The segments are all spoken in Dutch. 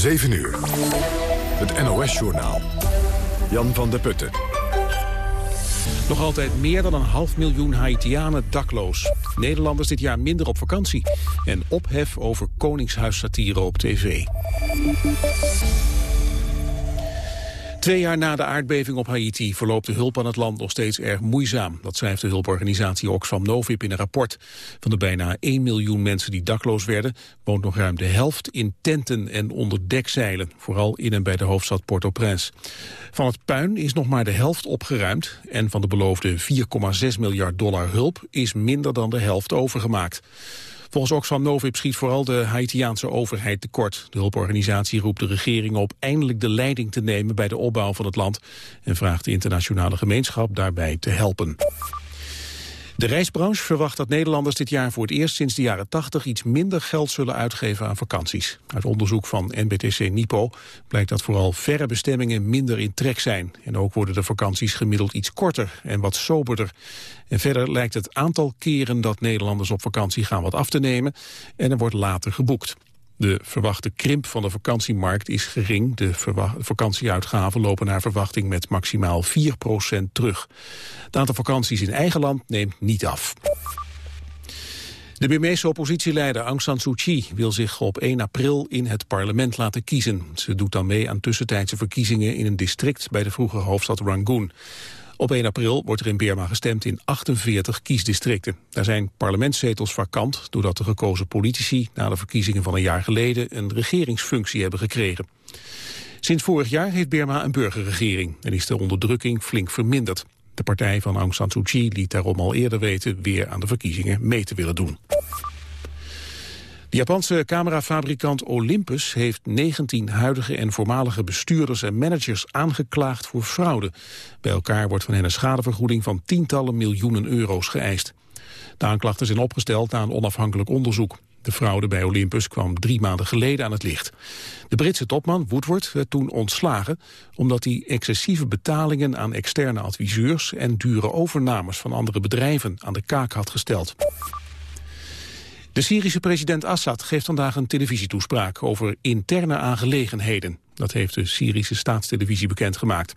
7 uur. Het NOS-journaal. Jan van der Putten. Nog altijd meer dan een half miljoen Haitianen dakloos. Nederlanders dit jaar minder op vakantie. En ophef over koningshuissatire op tv. Twee jaar na de aardbeving op Haiti verloopt de hulp aan het land nog steeds erg moeizaam. Dat schrijft de hulporganisatie Oxfam Novib in een rapport. Van de bijna 1 miljoen mensen die dakloos werden... woont nog ruim de helft in tenten en onder dekzeilen. Vooral in en bij de hoofdstad Port-au-Prince. Van het puin is nog maar de helft opgeruimd... en van de beloofde 4,6 miljard dollar hulp is minder dan de helft overgemaakt. Volgens Oxfam Novib schiet vooral de Haitiaanse overheid tekort. De hulporganisatie roept de regering op eindelijk de leiding te nemen bij de opbouw van het land en vraagt de internationale gemeenschap daarbij te helpen. De reisbranche verwacht dat Nederlanders dit jaar voor het eerst sinds de jaren 80 iets minder geld zullen uitgeven aan vakanties. Uit onderzoek van NBTC Nipo blijkt dat vooral verre bestemmingen minder in trek zijn. En ook worden de vakanties gemiddeld iets korter en wat soberder. En verder lijkt het aantal keren dat Nederlanders op vakantie gaan wat af te nemen en er wordt later geboekt. De verwachte krimp van de vakantiemarkt is gering. De vakantieuitgaven lopen naar verwachting met maximaal 4% terug. Het aantal vakanties in eigen land neemt niet af. De Burmeese oppositieleider Aung San Suu Kyi wil zich op 1 april in het parlement laten kiezen. Ze doet dan mee aan tussentijdse verkiezingen in een district bij de vroegere hoofdstad Rangoon. Op 1 april wordt er in Burma gestemd in 48 kiesdistricten. Daar zijn parlementszetels vakant doordat de gekozen politici na de verkiezingen van een jaar geleden een regeringsfunctie hebben gekregen. Sinds vorig jaar heeft Burma een burgerregering en is de onderdrukking flink verminderd. De partij van Aung San Suu Kyi liet daarom al eerder weten weer aan de verkiezingen mee te willen doen. De Japanse camerafabrikant Olympus heeft 19 huidige en voormalige bestuurders en managers aangeklaagd voor fraude. Bij elkaar wordt van hen een schadevergoeding van tientallen miljoenen euro's geëist. De aanklachten zijn opgesteld na een onafhankelijk onderzoek. De fraude bij Olympus kwam drie maanden geleden aan het licht. De Britse topman Woodward werd toen ontslagen... omdat hij excessieve betalingen aan externe adviseurs... en dure overnames van andere bedrijven aan de kaak had gesteld. De Syrische president Assad geeft vandaag een televisietoespraak over interne aangelegenheden. Dat heeft de Syrische staatstelevisie bekendgemaakt.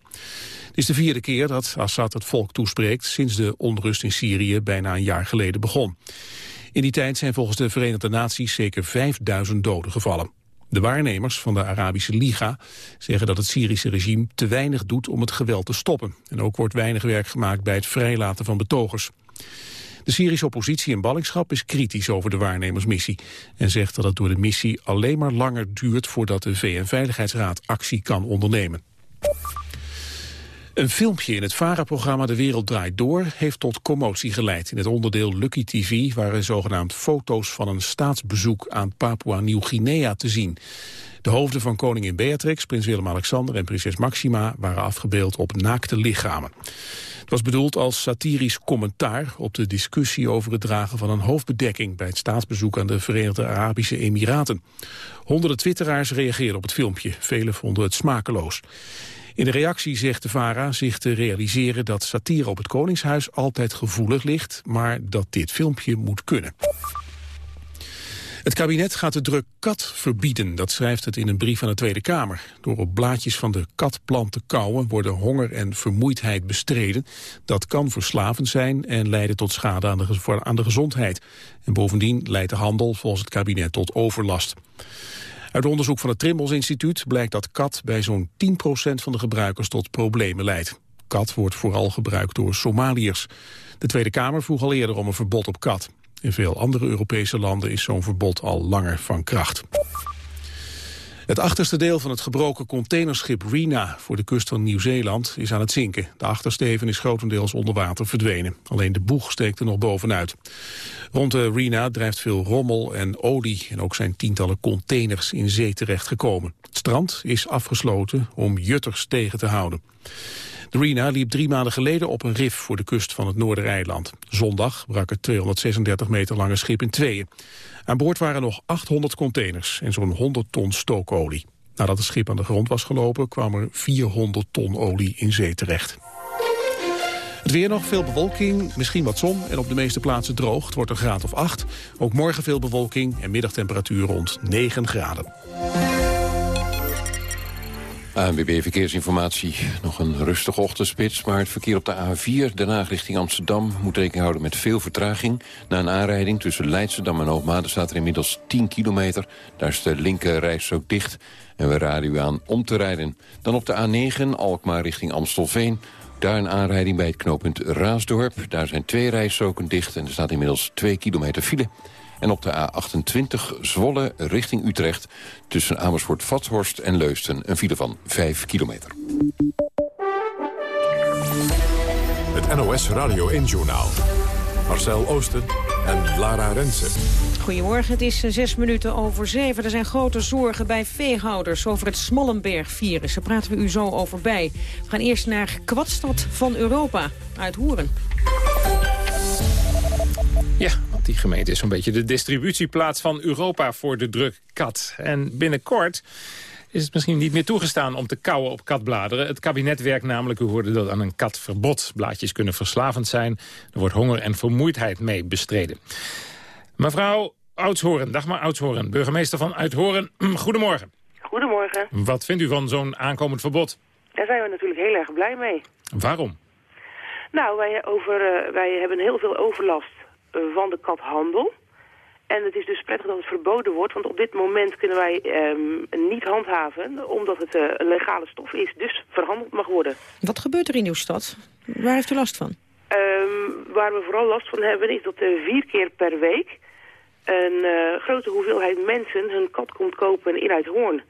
Het is de vierde keer dat Assad het volk toespreekt sinds de onrust in Syrië bijna een jaar geleden begon. In die tijd zijn volgens de Verenigde Naties zeker 5000 doden gevallen. De waarnemers van de Arabische Liga zeggen dat het Syrische regime te weinig doet om het geweld te stoppen. En ook wordt weinig werk gemaakt bij het vrijlaten van betogers. De Syrische oppositie in ballingschap is kritisch over de waarnemersmissie... en zegt dat het door de missie alleen maar langer duurt... voordat de VN-veiligheidsraad actie kan ondernemen. Een filmpje in het VARA-programma De Wereld Draait Door heeft tot commotie geleid. In het onderdeel Lucky TV waren zogenaamd foto's van een staatsbezoek aan Papua-Nieuw-Guinea te zien. De hoofden van koningin Beatrix, prins Willem-Alexander en prinses Maxima waren afgebeeld op naakte lichamen. Het was bedoeld als satirisch commentaar op de discussie over het dragen van een hoofdbedekking bij het staatsbezoek aan de Verenigde Arabische Emiraten. Honderden twitteraars reageerden op het filmpje, velen vonden het smakeloos. In de reactie zegt de VARA zich te realiseren dat satire op het Koningshuis altijd gevoelig ligt, maar dat dit filmpje moet kunnen. Het kabinet gaat de druk kat verbieden, dat schrijft het in een brief aan de Tweede Kamer. Door op blaadjes van de katplant te kauwen worden honger en vermoeidheid bestreden. Dat kan verslavend zijn en leiden tot schade aan de, aan de gezondheid. En bovendien leidt de handel volgens het kabinet tot overlast. Uit onderzoek van het Trimbos Instituut blijkt dat kat bij zo'n 10% van de gebruikers tot problemen leidt. Kat wordt vooral gebruikt door Somaliërs. De Tweede Kamer vroeg al eerder om een verbod op kat. In veel andere Europese landen is zo'n verbod al langer van kracht. Het achterste deel van het gebroken containerschip Rena voor de kust van Nieuw-Zeeland is aan het zinken. De achtersteven is grotendeels onder water verdwenen. Alleen de boeg steekt er nog bovenuit. Rond de Rena drijft veel rommel en olie en ook zijn tientallen containers in zee terechtgekomen. Het strand is afgesloten om jutters tegen te houden. De Rena liep drie maanden geleden op een rif voor de kust van het Noordereiland. Zondag brak het 236 meter lange schip in tweeën. Aan boord waren nog 800 containers en zo'n 100 ton stookolie. Nadat het schip aan de grond was gelopen kwam er 400 ton olie in zee terecht. Het weer nog, veel bewolking, misschien wat zon en op de meeste plaatsen droog. Het wordt een graad of 8. Ook morgen veel bewolking en middagtemperatuur rond 9 graden. ANWB Verkeersinformatie. Nog een rustige ochtendspits, maar het verkeer op de A4... daarna richting Amsterdam moet rekening houden met veel vertraging. Na een aanrijding tussen Leidschendam en Hoogmade staat er inmiddels 10 kilometer. Daar is de linker ook dicht en we raden u aan om te rijden. Dan op de A9, Alkmaar richting Amstelveen. Daar een aanrijding bij het knooppunt Raasdorp. Daar zijn twee rijstroken dicht en er staat inmiddels 2 kilometer file. En op de A28 Zwolle richting Utrecht... tussen Amersfoort-Vathorst en Leusden een file van 5 kilometer. Het NOS Radio 1-journaal. Marcel Oosten en Lara Rensen. Goedemorgen, het is zes minuten over zeven. Er zijn grote zorgen bij veehouders over het Smallenberg-virus. Daar praten we u zo over bij. We gaan eerst naar Kwadstad van Europa, uit Hoeren. Ja, want die gemeente is zo'n beetje de distributieplaats van Europa voor de druk kat. En binnenkort is het misschien niet meer toegestaan om te kauwen op katbladeren. Het kabinet werkt namelijk, u hoorde dat, aan een katverbod. Blaadjes kunnen verslavend zijn. Er wordt honger en vermoeidheid mee bestreden. Mevrouw Oudshoren, dag maar Oudshoren, burgemeester van Uithoren. Goedemorgen. Goedemorgen. Wat vindt u van zo'n aankomend verbod? Daar zijn we natuurlijk heel erg blij mee. Waarom? Nou, wij, over, uh, wij hebben heel veel overlast van de kathandel. En het is dus prettig dat het verboden wordt, want op dit moment kunnen wij um, niet handhaven, omdat het een legale stof is, dus verhandeld mag worden. Wat gebeurt er in uw stad? Waar heeft u last van? Um, waar we vooral last van hebben is dat uh, vier keer per week een uh, grote hoeveelheid mensen hun kat komt kopen in Uithoorn.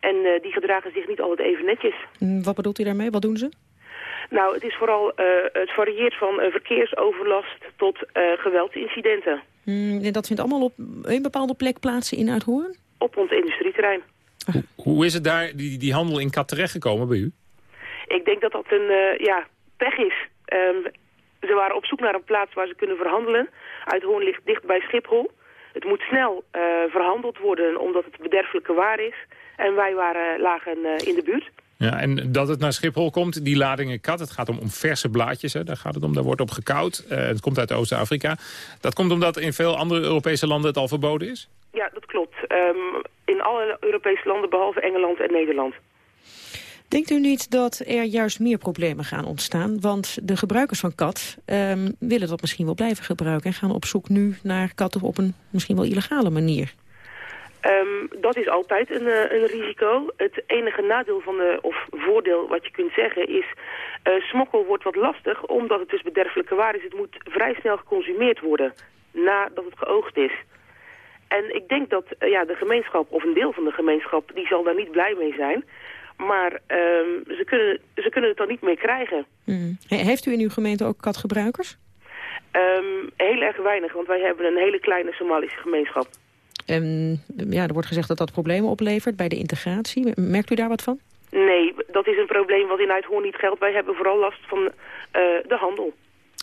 En uh, die gedragen zich niet altijd even netjes. Mm, wat bedoelt u daarmee? Wat doen ze? Nou, het is vooral, het varieert van verkeersoverlast tot geweldsincidenten. Mm, en dat vindt allemaal op een bepaalde plek plaats in Uithoorn? Op ons industrieterrein. Hoe, hoe is het daar, die, die handel in kat terechtgekomen bij u? Ik denk dat dat een ja, pech is. Um, ze waren op zoek naar een plaats waar ze kunnen verhandelen. Uithoorn ligt dicht bij Schiphol. Het moet snel uh, verhandeld worden omdat het bederfelijke waar is. En wij waren, lagen uh, in de buurt. Ja, en dat het naar Schiphol komt, die ladingen kat, het gaat om, om verse blaadjes, hè, daar gaat het om, daar wordt op gekoud. Uh, het komt uit Oost-Afrika. Dat komt omdat in veel andere Europese landen het al verboden is? Ja, dat klopt. Um, in alle Europese landen behalve Engeland en Nederland. Denkt u niet dat er juist meer problemen gaan ontstaan? Want de gebruikers van kat um, willen dat misschien wel blijven gebruiken... en gaan op zoek nu naar katten op een misschien wel illegale manier. Um, dat is altijd een, uh, een risico. Het enige nadeel van de, of voordeel wat je kunt zeggen is... Uh, smokkel wordt wat lastig omdat het dus bederfelijke waar is. Het moet vrij snel geconsumeerd worden nadat het geoogd is. En ik denk dat uh, ja, de gemeenschap, of een deel van de gemeenschap... die zal daar niet blij mee zijn... Maar um, ze, kunnen, ze kunnen het dan niet meer krijgen. Mm. Heeft u in uw gemeente ook katgebruikers? Um, heel erg weinig, want wij hebben een hele kleine Somalische gemeenschap. Um, ja, er wordt gezegd dat dat problemen oplevert bij de integratie. Merkt u daar wat van? Nee, dat is een probleem wat in Uithoorn niet geldt. Wij hebben vooral last van uh, de handel.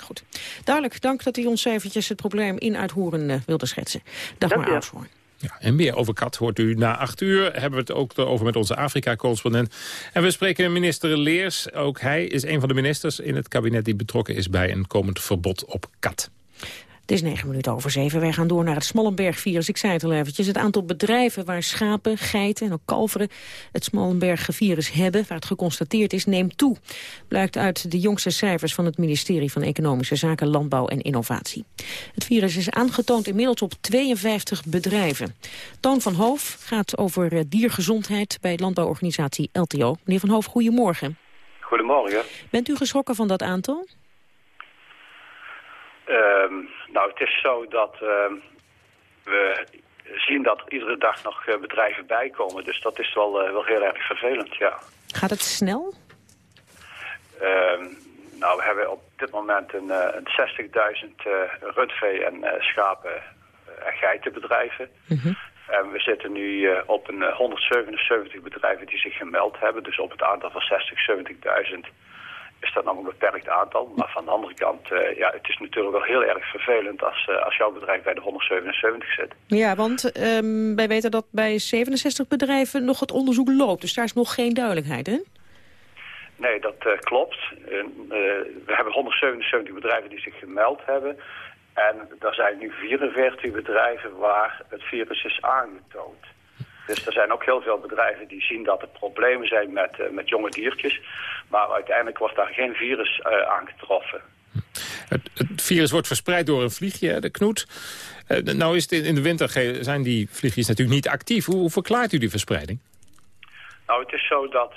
Goed. Duidelijk, dank dat u ons eventjes het probleem in Uithoorn uh, wilde schetsen. Dag Dank maar, Oudhoorn. Ja, en meer over kat hoort u na acht uur. Hebben we het ook over met onze Afrika-correspondent. En we spreken minister Leers. Ook hij is een van de ministers in het kabinet die betrokken is bij een komend verbod op kat. Het is negen minuten over zeven. Wij gaan door naar het Smallenberg-virus. Ik zei het al eventjes. Het aantal bedrijven waar schapen, geiten en ook kalveren het Smallenberg-virus hebben, waar het geconstateerd is, neemt toe. Blijkt uit de jongste cijfers van het ministerie van Economische Zaken, Landbouw en Innovatie. Het virus is aangetoond inmiddels op 52 bedrijven. Toon van Hoof gaat over diergezondheid bij landbouworganisatie LTO. Meneer van Hoof, goedemorgen. Goedemorgen. Bent u geschrokken van dat aantal? Um, nou, het is zo dat uh, we zien dat er iedere dag nog uh, bedrijven bijkomen. Dus dat is wel, uh, wel heel erg vervelend, ja. Gaat het snel? Uh, nou, we hebben op dit moment een, een 60.000 rundvee en schapen en geitenbedrijven. Mm -hmm. En we zitten nu op een 177 bedrijven die zich gemeld hebben. Dus op het aantal van 60, 70.000 is dat nog een beperkt aantal. Maar van de andere kant, uh, ja, het is natuurlijk wel heel erg vervelend als, uh, als jouw bedrijf bij de 177 zit. Ja, want um, wij weten dat bij 67 bedrijven nog het onderzoek loopt. Dus daar is nog geen duidelijkheid, hè? Nee, dat uh, klopt. we hebben 177 bedrijven die zich gemeld hebben. En er zijn nu 44 bedrijven waar het virus is aangetoond. Dus er zijn ook heel veel bedrijven die zien dat er problemen zijn met, uh, met jonge diertjes. Maar uiteindelijk wordt daar geen virus uh, aangetroffen. Het, het, virus wordt verspreid door een vliegje, de knoet. Uh, nou is het in, in de winter zijn die vliegjes natuurlijk niet actief. Hoe, hoe, verklaart u die verspreiding? Nou, het is zo dat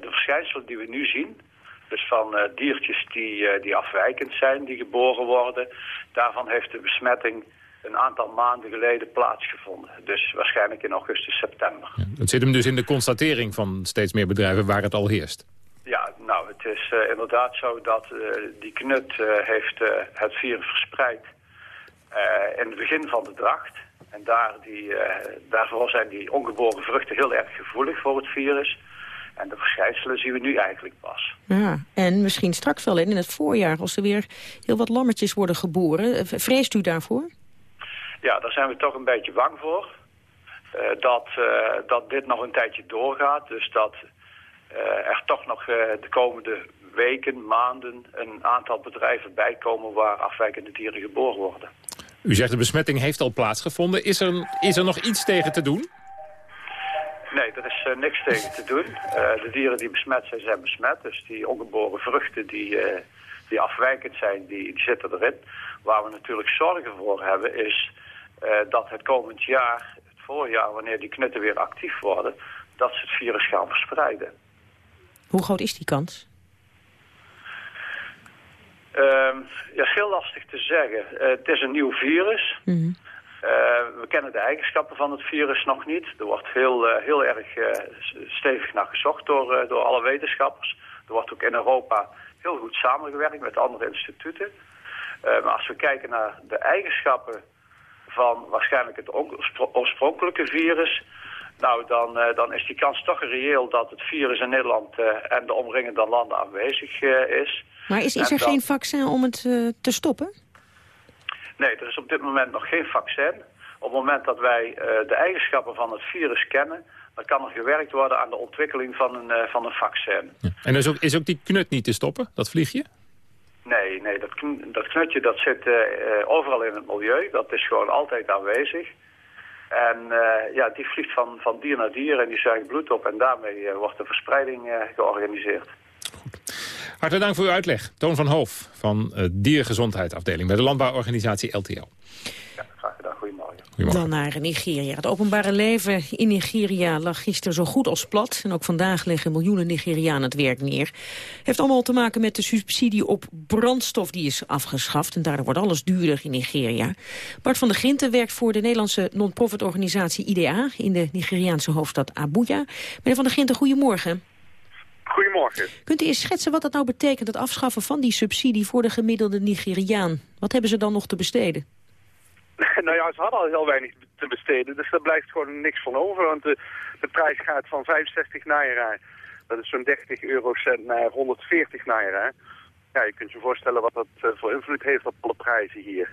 de verschijnselen die we nu zien... dus van diertjes die, die afwijkend zijn, die geboren worden... daarvan heeft de besmetting een aantal maanden geleden plaatsgevonden. Dus waarschijnlijk in augustus, september. Ja, het zit hem dus in de constatering van steeds meer bedrijven waar het al heerst. Ja, nou, het is uh, inderdaad zo dat uh, die knut uh, heeft het virus verspreid in het begin van de dracht. En daar die, daarvoor zijn die ongeboren vruchten heel erg gevoelig voor het virus. En de verschijnselen zien we nu eigenlijk pas. Ja, en misschien straks wel in, in het voorjaar, als er weer heel wat lammetjes worden geboren. Vreest u daarvoor? Ja, daar zijn we toch een beetje bang voor. Uh, dat, uh, dat dit nog een tijdje doorgaat. Dus dat uh, er toch nog de komende weken, maanden... een aantal bedrijven bijkomen waar afwijkende dieren geboren worden. U zegt de besmetting heeft al plaatsgevonden. Is er, is er nog iets tegen te doen? Nee, er is niks tegen te doen. de dieren die besmet zijn, zijn besmet. Dus die ongeboren vruchten die, die afwijkend zijn, die, die zitten erin. Waar we natuurlijk zorgen voor hebben is dat het komend jaar, het voorjaar, wanneer die knutten weer actief worden, dat ze het virus gaan verspreiden. Hoe groot is die kans? Uh, ja, is heel lastig te zeggen. Uh, het is een nieuw virus. Mm -hmm. we kennen de eigenschappen van het virus nog niet. Er wordt heel, heel erg stevig naar gezocht door, door alle wetenschappers. Er wordt ook in Europa heel goed samengewerkt met andere instituten. maar als we kijken naar de eigenschappen van waarschijnlijk het oorspronkelijke virus... Nou, dan, uh, dan is die kans toch reëel dat het virus in Nederland uh, en de omringende landen aanwezig uh, is. Maar is, is er dan... geen vaccin om het te stoppen? Nee, er is op dit moment nog geen vaccin. Op het moment dat wij de eigenschappen van het virus kennen... dan kan er gewerkt worden aan de ontwikkeling van een, van een vaccin. Ja. En is ook, is ook die knut niet te stoppen, dat vliegje? Nee, nee dat, dat knutje dat zit uh, overal in het milieu. Dat is gewoon altijd aanwezig. En uh, ja, die vliegt van, van dier naar dier en die zuigt bloed op. En daarmee wordt de verspreiding georganiseerd. Hartelijk dank voor uw uitleg. Toon van Hoof van Diergezondheidsafdeling bij de landbouworganisatie LTO. Ja, graag gedaan. Goedemorgen. Dan naar Nigeria. Het openbare leven in Nigeria lag gisteren zo goed als plat. En ook vandaag leggen miljoenen Nigerianen het werk neer. Heeft allemaal te maken met de subsidie op brandstof die is afgeschaft. En daardoor wordt alles duurder in Nigeria. Bart van der Grinten werkt voor de Nederlandse non-profit organisatie IDA... in de Nigeriaanse hoofdstad Abuja. Meneer van der Grinten, goedemorgen. Goedemorgen. Kunt u eens schetsen wat dat nou betekent, het afschaffen van die subsidie voor de gemiddelde Nigeriaan? Wat hebben ze dan nog te besteden? Nou ja, ze hadden al heel weinig te besteden, dus daar blijft gewoon niks van over. Want de, de prijs gaat van 65 naira, dat is zo'n 30 eurocent, naar 140 naira. Ja, je kunt je voorstellen wat dat uh, voor invloed heeft op alle prijzen hier.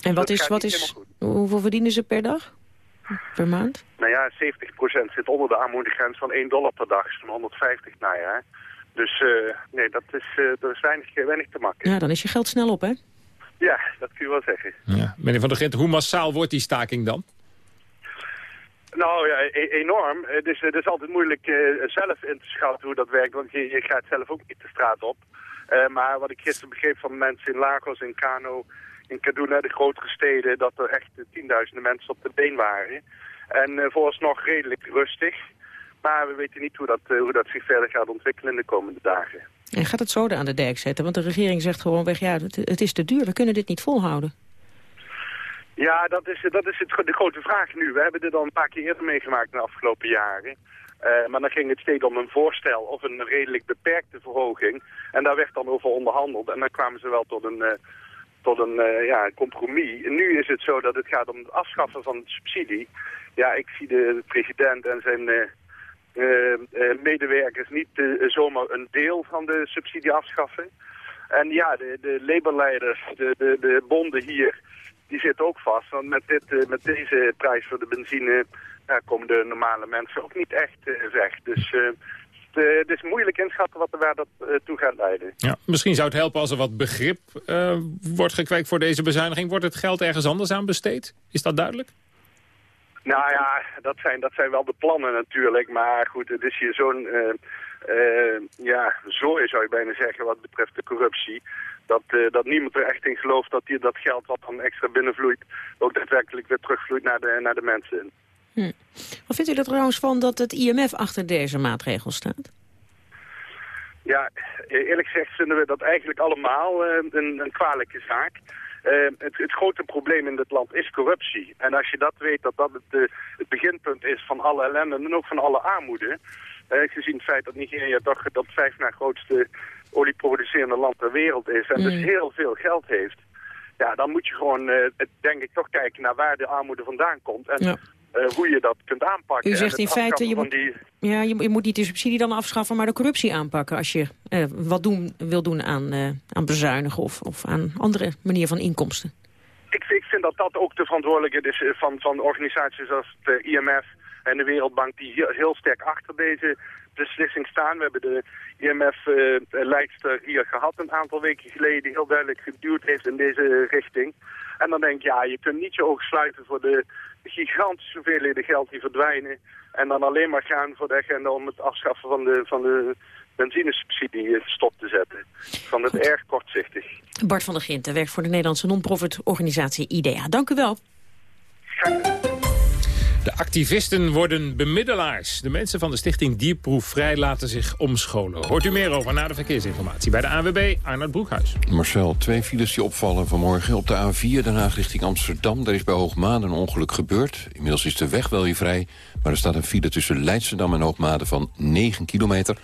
En wat dus is, wat is hoeveel verdienen ze per dag? Per maand? Nou ja, 70% zit onder de armoedegrens van 1 dollar per dag, zo'n 150 naira. Dus uh, nee, dat is, uh, dat is weinig, weinig te makkelijk. Ja, dan is je geld snel op, hè? Ja, dat kun je wel zeggen. Ja. Meneer Van der Gent, hoe massaal wordt die staking dan? Nou ja, e enorm. Het is, het is altijd moeilijk uh, zelf in te schatten hoe dat werkt, want je, je gaat zelf ook niet de straat op. Uh, maar wat ik gisteren begreep van mensen in Lagos, in Kano, in Kaduna, de grotere steden, dat er echt tienduizenden mensen op de been waren. En uh, vooralsnog redelijk rustig. Maar we weten niet hoe dat, hoe dat zich verder gaat ontwikkelen in de komende dagen. En gaat het zoden aan de dijk zetten? Want de regering zegt gewoon weg, ja, het, is te duur, we kunnen dit niet volhouden. Ja, dat is, dat is het, de grote vraag nu. We hebben dit al een paar keer eerder meegemaakt in de afgelopen jaren. Uh, maar dan ging het steeds om een voorstel of een redelijk beperkte verhoging. En daar werd dan over onderhandeld. En dan kwamen ze wel tot een, uh, tot een uh, ja, compromis. En nu is het zo dat het gaat om het afschaffen van de subsidie. Ja, ik zie de president en zijn medewerkers niet uh, zomaar een deel van de subsidie afschaffen. En ja, de, de laborleiders, de, de, de bonden hier, die zitten ook vast. Want met, dit, met deze prijs voor de benzine komen de normale mensen ook niet echt weg. Dus het is moeilijk inschatten wat er waar dat toe gaat leiden. Ja, misschien zou het helpen als er wat begrip wordt gekweekt voor deze bezuiniging. Wordt het geld ergens anders aan besteed? Is dat duidelijk? Nou ja, dat zijn, dat zijn wel de plannen natuurlijk. Maar goed, het is hier zo'n uh, uh, ja, zooi zou je bijna zeggen wat betreft de corruptie. Dat, uh, dat niemand er echt in gelooft dat hier dat geld wat dan extra binnenvloeit... ook daadwerkelijk weer terugvloeit naar de, naar de mensen. Hm. Wat vindt u er trouwens van dat het IMF achter deze maatregel staat? Ja, eerlijk gezegd vinden we dat eigenlijk allemaal een, een kwalijke zaak. Uh, het, het, grote probleem in dit land is corruptie. En als je dat weet, dat dat het, het beginpunt is van alle ellende en ook van alle armoede... Uh, gezien het feit dat Nigeria toch dat vijf na grootste olieproducerende land ter wereld is... en dus mm. heel veel geld heeft... Ja, dan moet je gewoon, uh, denk ik, toch kijken naar waar de armoede vandaan komt. En ja. Uh, hoe je dat kunt aanpakken. U zegt in feite, je moet, die... ja, je, je, moet niet de subsidie dan afschaffen, maar de corruptie aanpakken... als je uh, wat doen, wil doen aan, uh, aan bezuinigen of, of aan andere manier van inkomsten. Ik, ik, vind dat dat ook de verantwoordelijkheid is van, van organisaties als het IMF en de Wereldbank... die heel, heel sterk achter deze beslissing staan. We hebben de IMF-leidster hier gehad een aantal weken geleden... die heel duidelijk geduwd heeft in deze richting. En dan denk ik, ja, je kunt niet je ogen sluiten voor de gigantische hoeveelheden geld die verdwijnen. En dan alleen maar gaan voor de agenda om het afschaffen van de, van de benzinesubsidie stop te zetten. Van het erg kortzichtig. Bart van der Ginten werkt voor de Nederlandse non-profit organisatie IDEA. Dank u wel. De activisten worden bemiddelaars. De mensen van de stichting Dierproef Vrij laten zich omscholen. Hoort u meer over na de verkeersinformatie bij de ANWB, Arnold Broekhuis. Marcel, twee files die opvallen vanmorgen. Op de A4 Den Haag richting Amsterdam. Daar is bij Hoogmade een ongeluk gebeurd. Inmiddels is de weg wel weer vrij. Maar er staat een file tussen Leidschendam en Hoogmade van 9 kilometer.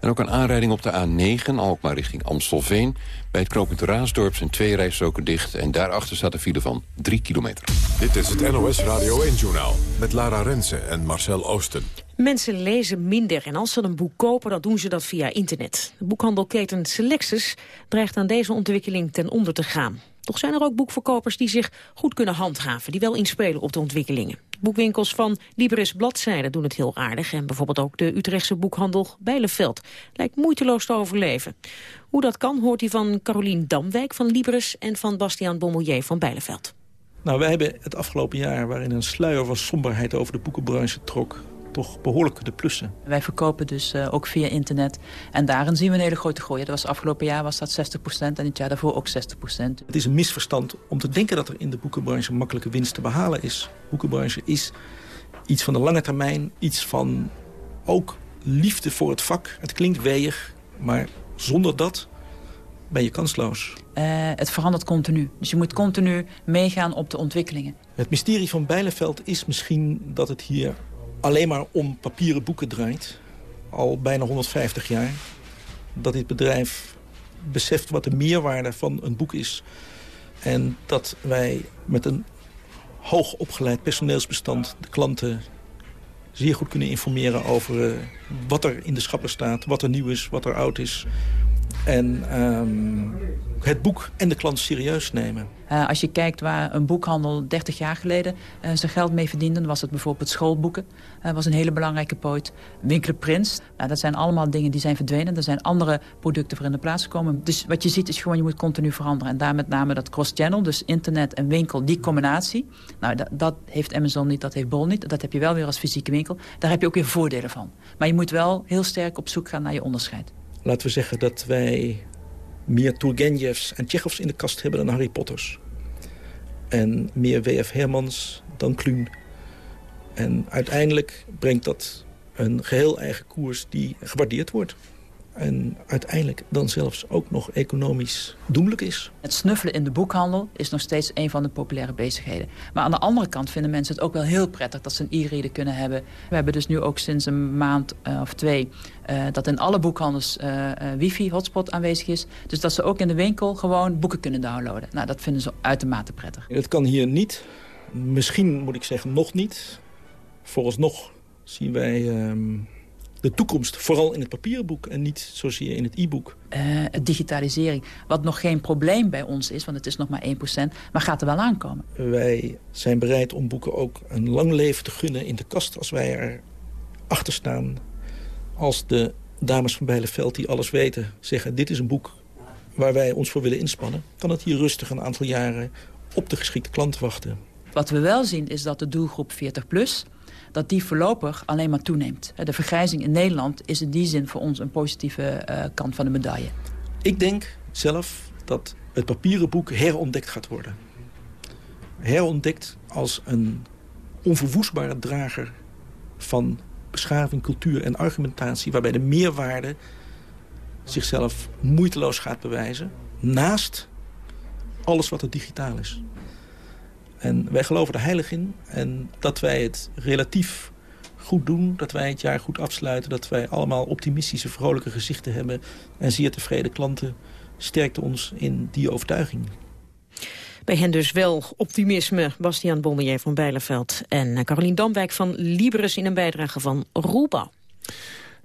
En ook een aanrijding op de A9, Alkmaar richting Amstelveen. Bij het knooppunt Raasdorp zijn twee rijstroken dicht... en daarachter staat een file van 3 kilometer. Dit is het NOS Radio 1-journaal met Lara Rensen en Marcel Oosten. Mensen lezen minder en als ze een boek kopen, dan doen ze dat via internet. De boekhandelketen Selectus dreigt aan deze ontwikkeling ten onder te gaan. Toch zijn er ook boekverkopers die zich goed kunnen handhaven... die wel inspelen op de ontwikkelingen. Boekwinkels van Libris Bladzijde doen het heel aardig... en bijvoorbeeld ook de Utrechtse boekhandel Bijleveld. Lijkt moeiteloos te overleven. Hoe dat kan, hoort hij van Carolien Damwijk van Libris... en van Bastiaan Bommelier van Bijleveld. Nou, wij hebben het afgelopen jaar waarin een sluier van somberheid over de boekenbranche trok toch behoorlijk de plussen. Wij verkopen dus uh, ook via internet. En daarin zien we een hele grote groei. Dat was afgelopen jaar was dat 60% en het jaar daarvoor ook 60% Het is een misverstand om te denken dat er in de boekenbranche makkelijke winst te behalen is. De boekenbranche is iets van de lange termijn, iets van ook liefde voor het vak. Het klinkt weeg, maar zonder dat ben je kansloos. Uh, het verandert continu. Dus je moet continu meegaan op de ontwikkelingen. Het mysterie van Bijleveld is misschien dat het hier alleen maar om papieren boeken draait. Al bijna 150 jaar. Dat dit bedrijf beseft wat de meerwaarde van een boek is. En dat wij met een hoog opgeleid personeelsbestand de klanten zeer goed kunnen informeren over uh, wat er in de schappen staat, wat er nieuw is, wat er oud is. En um, het boek en de klant serieus nemen. Uh, als je kijkt waar een boekhandel 30 jaar geleden uh, zijn geld mee verdiende... was het bijvoorbeeld schoolboeken. Dat uh, was een hele belangrijke poot. Winkelen Prins. Nou, dat zijn allemaal dingen die zijn verdwenen. Er zijn andere producten voor in de plaats gekomen. Dus wat je ziet is gewoon, je moet continu veranderen. En daar met name dat cross-channel, dus internet en winkel, die combinatie. Nou, dat, dat heeft Amazon niet, dat heeft Bol niet. Dat heb je wel weer als fysieke winkel. Daar heb je ook weer voordelen van. Maar je moet wel heel sterk op zoek gaan naar je onderscheid. Laten we zeggen dat wij meer Turgenevs en Tsjechovs in de kast hebben dan Harry Potters. En meer W.F. Hermans dan Kluun. En uiteindelijk brengt dat een geheel eigen koers die gewaardeerd wordt en uiteindelijk dan zelfs ook nog economisch doenlijk is. Het snuffelen in de boekhandel is nog steeds een van de populaire bezigheden. Maar aan de andere kant vinden mensen het ook wel heel prettig dat ze een e-reader kunnen hebben. We hebben dus nu ook sinds een maand uh, of twee uh, dat in alle boekhandels uh, wifi-hotspot aanwezig is. Dus dat ze ook in de winkel gewoon boeken kunnen downloaden. Nou, dat vinden ze uitermate prettig. Het kan hier niet. Misschien moet ik zeggen nog niet. Vooralsnog zien wij... De toekomst vooral in het papieren boek en niet zozeer in het e-book. Uh, digitalisering, wat nog geen probleem bij ons is, want het is nog maar 1%, maar gaat er wel aankomen. Wij zijn bereid om boeken ook een lang leven te gunnen in de kast als wij er achter staan. Als de dames van Bijleveld die alles weten zeggen, dit is een boek waar wij ons voor willen inspannen, kan het hier rustig een aantal jaren op de geschikte klant wachten. Wat we wel zien is dat de doelgroep 40 plus dat die voorlopig alleen maar toeneemt. De vergrijzing in Nederland is in die zin voor ons een positieve uh, kant van de medaille. Ik denk zelf dat het papieren boek herontdekt gaat worden. Herontdekt als een onverwoestbare drager van beschaving, cultuur en argumentatie... waarbij de meerwaarde zichzelf moeiteloos gaat bewijzen... naast alles wat er digitaal is. En wij geloven er heilig in. En dat wij het relatief goed doen, dat wij het jaar goed afsluiten... dat wij allemaal optimistische, vrolijke gezichten hebben... en zeer tevreden klanten sterkte ons in die overtuiging. Bij hen dus wel optimisme. Bastiaan Bommier van Bijleveld en eh, Carolien Damwijk van Liberus... in een bijdrage van Roelbouw.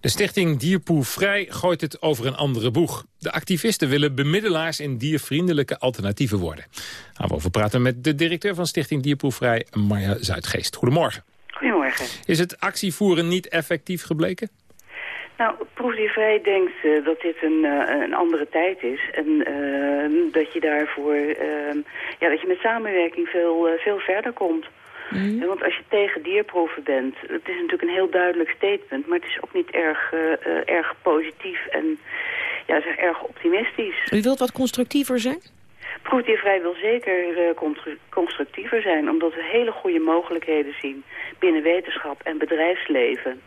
De stichting Dierpoe Vrij gooit het over een andere boeg. De activisten willen bemiddelaars in diervriendelijke alternatieven worden. Gaan we over praten met de directeur van stichting Dierpoe Vrij, Marja Zuidgeest. Goedemorgen. Goedemorgen. Is het actievoeren niet effectief gebleken? Nou, Proefdiervrij denkt uh, dat dit een, uh, een andere tijd is. En uh, dat je daarvoor, ehm, ja, dat je met samenwerking veel, veel verder komt. Mm. want als je tegen dierproeven bent, het is natuurlijk een heel duidelijk statement, maar het is ook niet erg, erg positief en ja, zeg, erg optimistisch. U wilt wat constructiever zijn? Proefdiervrij wil zeker constructiever zijn, omdat we hele goede mogelijkheden zien binnen wetenschap en bedrijfsleven.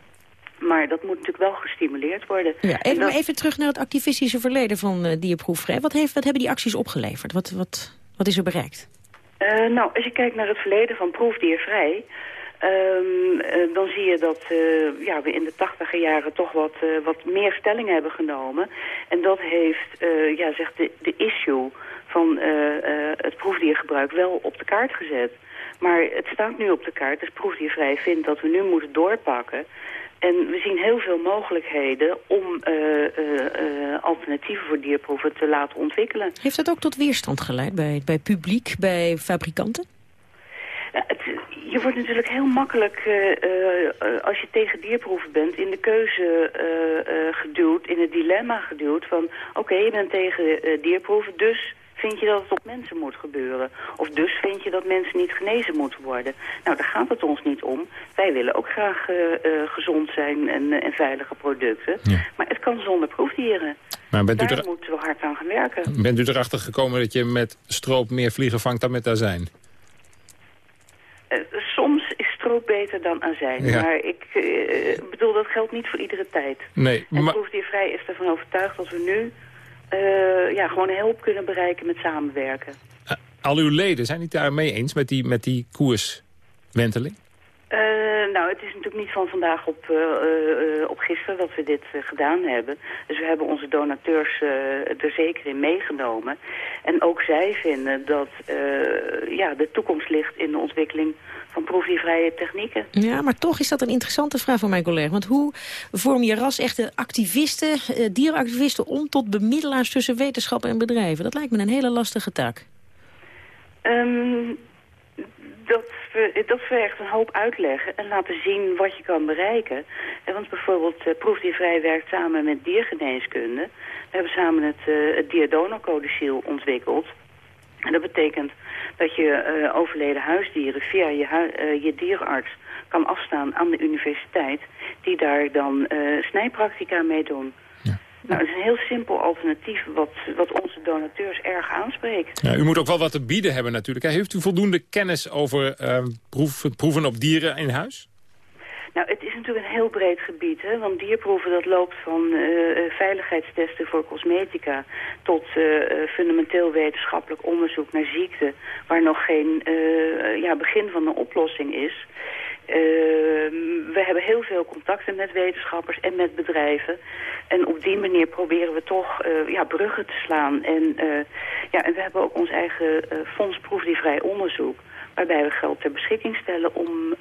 Maar dat moet natuurlijk wel gestimuleerd worden. Ja, even, even terug naar het activistische verleden van uh, Dierproefvrij. Wat, heeft, wat hebben die acties opgeleverd? Wat, wat, wat is er bereikt? Uh, nou, als je kijkt naar het verleden van Proefdiervrij... Um, uh, dan zie je dat uh, ja, we in de tachtige jaren toch wat, wat meer stelling hebben genomen. En dat heeft ja, zeg de, de issue van het proefdiergebruik wel op de kaart gezet. Maar het staat nu op de kaart, dus Proefdiervrij vindt dat we nu moeten doorpakken. En we zien heel veel mogelijkheden om uh, uh, alternatieven voor dierproeven te laten ontwikkelen. Heeft dat ook tot weerstand geleid bij, bij publiek, bij fabrikanten? Het, je wordt natuurlijk heel makkelijk, als je tegen dierproeven bent, in de keuze geduwd, in het dilemma geduwd van... oké, je bent tegen dierproeven, dus vind je dat het op mensen moet gebeuren. Of dus vind je dat mensen niet genezen moeten worden. Nou, daar gaat het ons niet om. Wij willen ook graag uh, gezond zijn en, uh, en veilige producten. Maar het kan zonder proefdieren. Maar bent daar u er... moeten we hard aan gaan werken. Bent u erachter gekomen dat je met stroop meer vliegen vangt dan met azijn? soms is stroop beter dan azijn. Ja. Maar ik bedoel, dat geldt niet voor iedere tijd. Nee, en maar... Proefdiervrij is ervan overtuigd dat we nu uh, ja, gewoon hulp kunnen bereiken met samenwerken. Uh, al uw leden, zijn het daarmee eens met die, met die koerswenteling? Uh, nou, het is natuurlijk niet van vandaag op, op gisteren dat we dit gedaan hebben. Dus we hebben onze donateurs er zeker in meegenomen. En ook zij vinden dat ja, de toekomst ligt in de ontwikkeling van proefdiervrije technieken. Ja, maar toch is dat een interessante vraag van mijn collega. Want hoe vorm je ras echte activisten, uh, dierenactivisten... om tot bemiddelaars tussen wetenschap en bedrijven? Dat lijkt me een hele lastige taak. Um, dat, dat vergt een hoop uitleggen en laten zien wat je kan bereiken. En want bijvoorbeeld uh, Proefdiervrij werkt samen met diergeneeskunde. We hebben samen het, uh, het dierdonorcodiciel ontwikkeld. En dat betekent dat je uh, overleden huisdieren via je, uh, je dierenarts kan afstaan aan de universiteit... die daar dan uh, snijpraktica mee doen. Ja. Nou, het is een heel simpel alternatief wat, wat onze donateurs erg aanspreekt. Ja, u moet ook wel wat te bieden hebben natuurlijk. Heeft u voldoende kennis over proeven op dieren in huis? Nou, het is natuurlijk een heel breed gebied, hè? want dierproeven dat loopt van uh, veiligheidstesten voor cosmetica tot uh, fundamenteel wetenschappelijk onderzoek naar ziekte, waar nog geen ja, begin van een oplossing is. we hebben heel veel contacten met wetenschappers en met bedrijven. En op die manier proberen we toch ja, bruggen te slaan. En, ja, en we hebben ook ons eigen fonds Proefdiervrij Onderzoek, waarbij we geld ter beschikking stellen om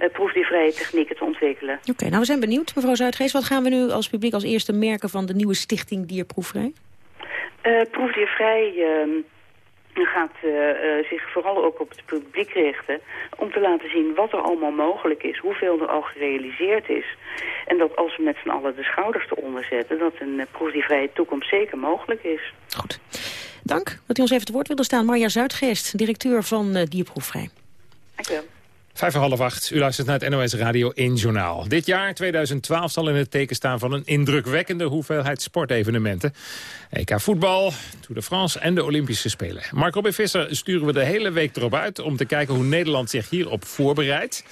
uh, proefdiervrije technieken te ontwikkelen. Oké, nou we zijn benieuwd, mevrouw Zuidgeest. Wat gaan we nu als publiek als eerste merken van de nieuwe stichting Dierproefvrij? Uh, proefdiervrij uh, gaat uh, zich vooral ook op het publiek richten... om te laten zien wat er allemaal mogelijk is, hoeveel er al gerealiseerd is. En dat als we met z'n allen de schouders eronder zetten... dat een proefdiervrije toekomst zeker mogelijk is. Goed. Dank dat u ons even te woord wilde staan. Marja Zuidgeest, directeur van Dierproefvrij. Dank u wel. Vijf voor half acht, u luistert naar het NOS Radio 1 Journaal. Dit jaar, 2012, zal in het teken staan van een indrukwekkende hoeveelheid sportevenementen. EK voetbal, Tour de France en de Olympische Spelen. Mark Robin Visser sturen we de hele week erop uit om te kijken hoe Nederland zich hierop voorbereidt.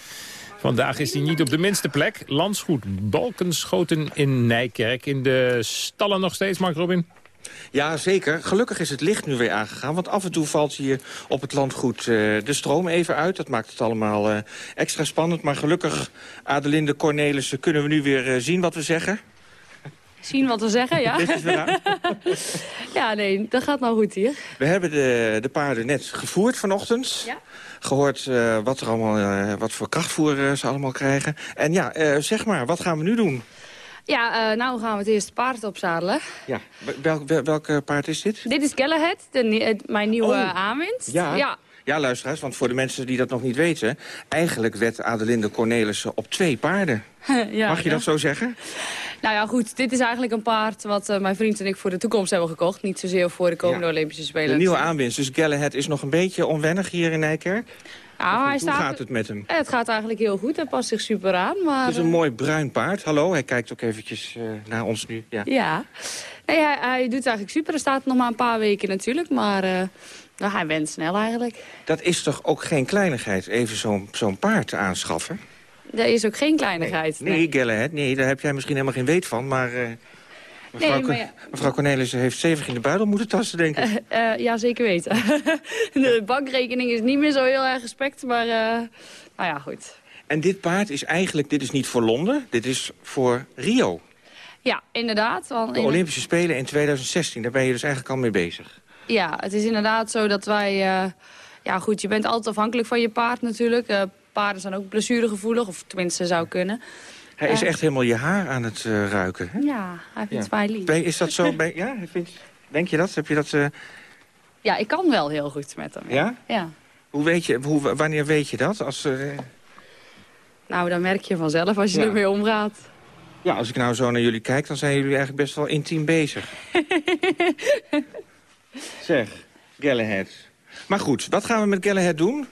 Vandaag is hij niet op de minste plek. Landsgoed Balkenschoten in Nijkerk. In de stallen nog steeds, Mark Robin? Ja, zeker. Gelukkig is het licht nu weer aangegaan. Want af en toe valt hier op het landgoed uh, de stroom even uit. Dat maakt het allemaal uh, extra spannend. Maar gelukkig, Adelinde Cornelissen, kunnen we nu weer uh, zien wat we zeggen. Zien wat we zeggen, ja. ja, nee, dat gaat nou goed hier. We hebben de, de paarden net gevoerd vanochtend. Ja. Gehoord wat, er allemaal, wat voor krachtvoer ze allemaal krijgen. En ja, zeg maar, wat gaan we nu doen? Ja, uh, nou gaan we het eerste paard opzadelen. Ja, welk, welk paard is dit? Dit is Galahad, de, mijn nieuwe oh. aanwinst. Ja. ja. Ja, luisteraars, want voor de mensen die dat nog niet weten... eigenlijk werd Adelinde Cornelissen op twee paarden. ja, Mag je dat zo zeggen? Nou ja, goed, dit is eigenlijk een paard wat uh, mijn vriend en ik voor de toekomst hebben gekocht. Niet zozeer voor de komende Olympische Spelen. De nieuwe aanwinst, dus Galahad is nog een beetje onwennig hier in Nijkerk? Nou, hij Hoe gaat het met hem? Het gaat eigenlijk heel goed. Hij past zich super aan. Maar... Het is een mooi bruin paard. Hallo, hij kijkt ook eventjes uh, naar ons nu. Ja, ja. Nee, hij, hij, doet eigenlijk super. Er staat nog maar een paar weken natuurlijk. Maar uh, nou, hij went snel eigenlijk. Dat is toch ook geen kleinigheid, even zo'n zo'n paard aanschaffen? Dat is ook geen kleinigheid. Nee, nee, Gelle, nee, daar heb jij misschien helemaal geen weet van. Maar... Uh... Mevrouw, nee, ja. mevrouw Cornelissen heeft stevig in de buidel moeten tasten, denk ik. Uh, uh, ja, zeker weten. de bankrekening is niet meer zo heel erg respect, maar uh, nou ja, goed. En dit paard is eigenlijk, dit is niet voor Londen, dit is voor Rio. Ja, inderdaad. Want de Olympische Spelen in 2016, daar ben je dus eigenlijk al mee bezig. Ja, het is inderdaad zo dat wij... ja goed, je bent altijd afhankelijk van je paard natuurlijk. paarden zijn ook blessuregevoelig, of tenminste zou kunnen. Hij is echt helemaal je haar aan het uh, ruiken. Hè? Ja, hij vindt het ja. lief. Is dat zo? Bij, ja, vindt, denk je dat? Heb je dat uh... Ja, ik kan wel heel goed met hem. Ja? Ja. Hoe weet je, hoe, wanneer weet je dat? Als, uh... Nou, dan merk je vanzelf als je ja. ermee omgaat. Ja, als ik nou zo naar jullie kijk, dan zijn jullie eigenlijk best wel intiem bezig. zeg, Galahad. Maar goed, wat gaan we met Galahad doen?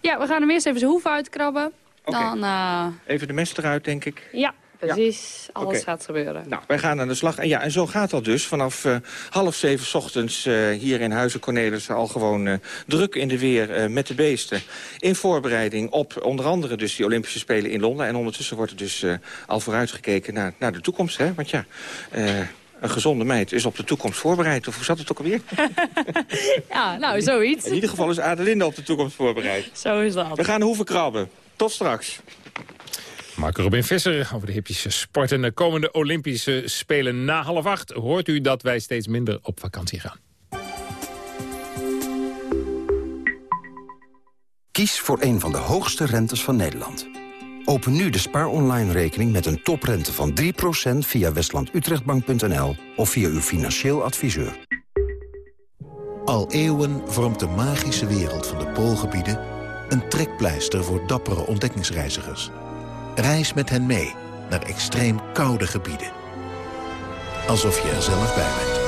Ja, we gaan hem eerst even zijn hoef uitkrabben. Okay. Dan, uh... Even de mest eruit, denk ik. Ja, precies. Ja. Alles okay. gaat gebeuren. Nou, wij gaan aan de slag. En, ja, en zo gaat dat dus. Vanaf uh, half zeven s ochtends uh, hier in Huizen Cornelis al gewoon uh, druk in de weer met de beesten. In voorbereiding op onder andere dus die Olympische Spelen in Londen. En ondertussen wordt er dus al vooruitgekeken naar, naar de toekomst. Hè? Want ja... Een gezonde meid is op de toekomst voorbereid. Of hoe zat het ook alweer? ja, nou, zoiets. In ieder geval is Adelinde op de toekomst voorbereid. Zo is dat. We gaan de hoeven krabben. Tot straks. Marco Robin Visser over de hippische sport en de komende Olympische Spelen na half acht. Hoort u dat wij steeds minder op vakantie gaan. Kies voor een van de hoogste rentes van Nederland. Open nu de Spaar Online rekening met een toprente van 3% via westlandutrechtbank.nl of via uw financieel adviseur. Al eeuwen vormt de magische wereld van de Poolgebieden een trekpleister voor dappere ontdekkingsreizigers. Reis met hen mee naar extreem koude gebieden. Alsof je er zelf bij bent.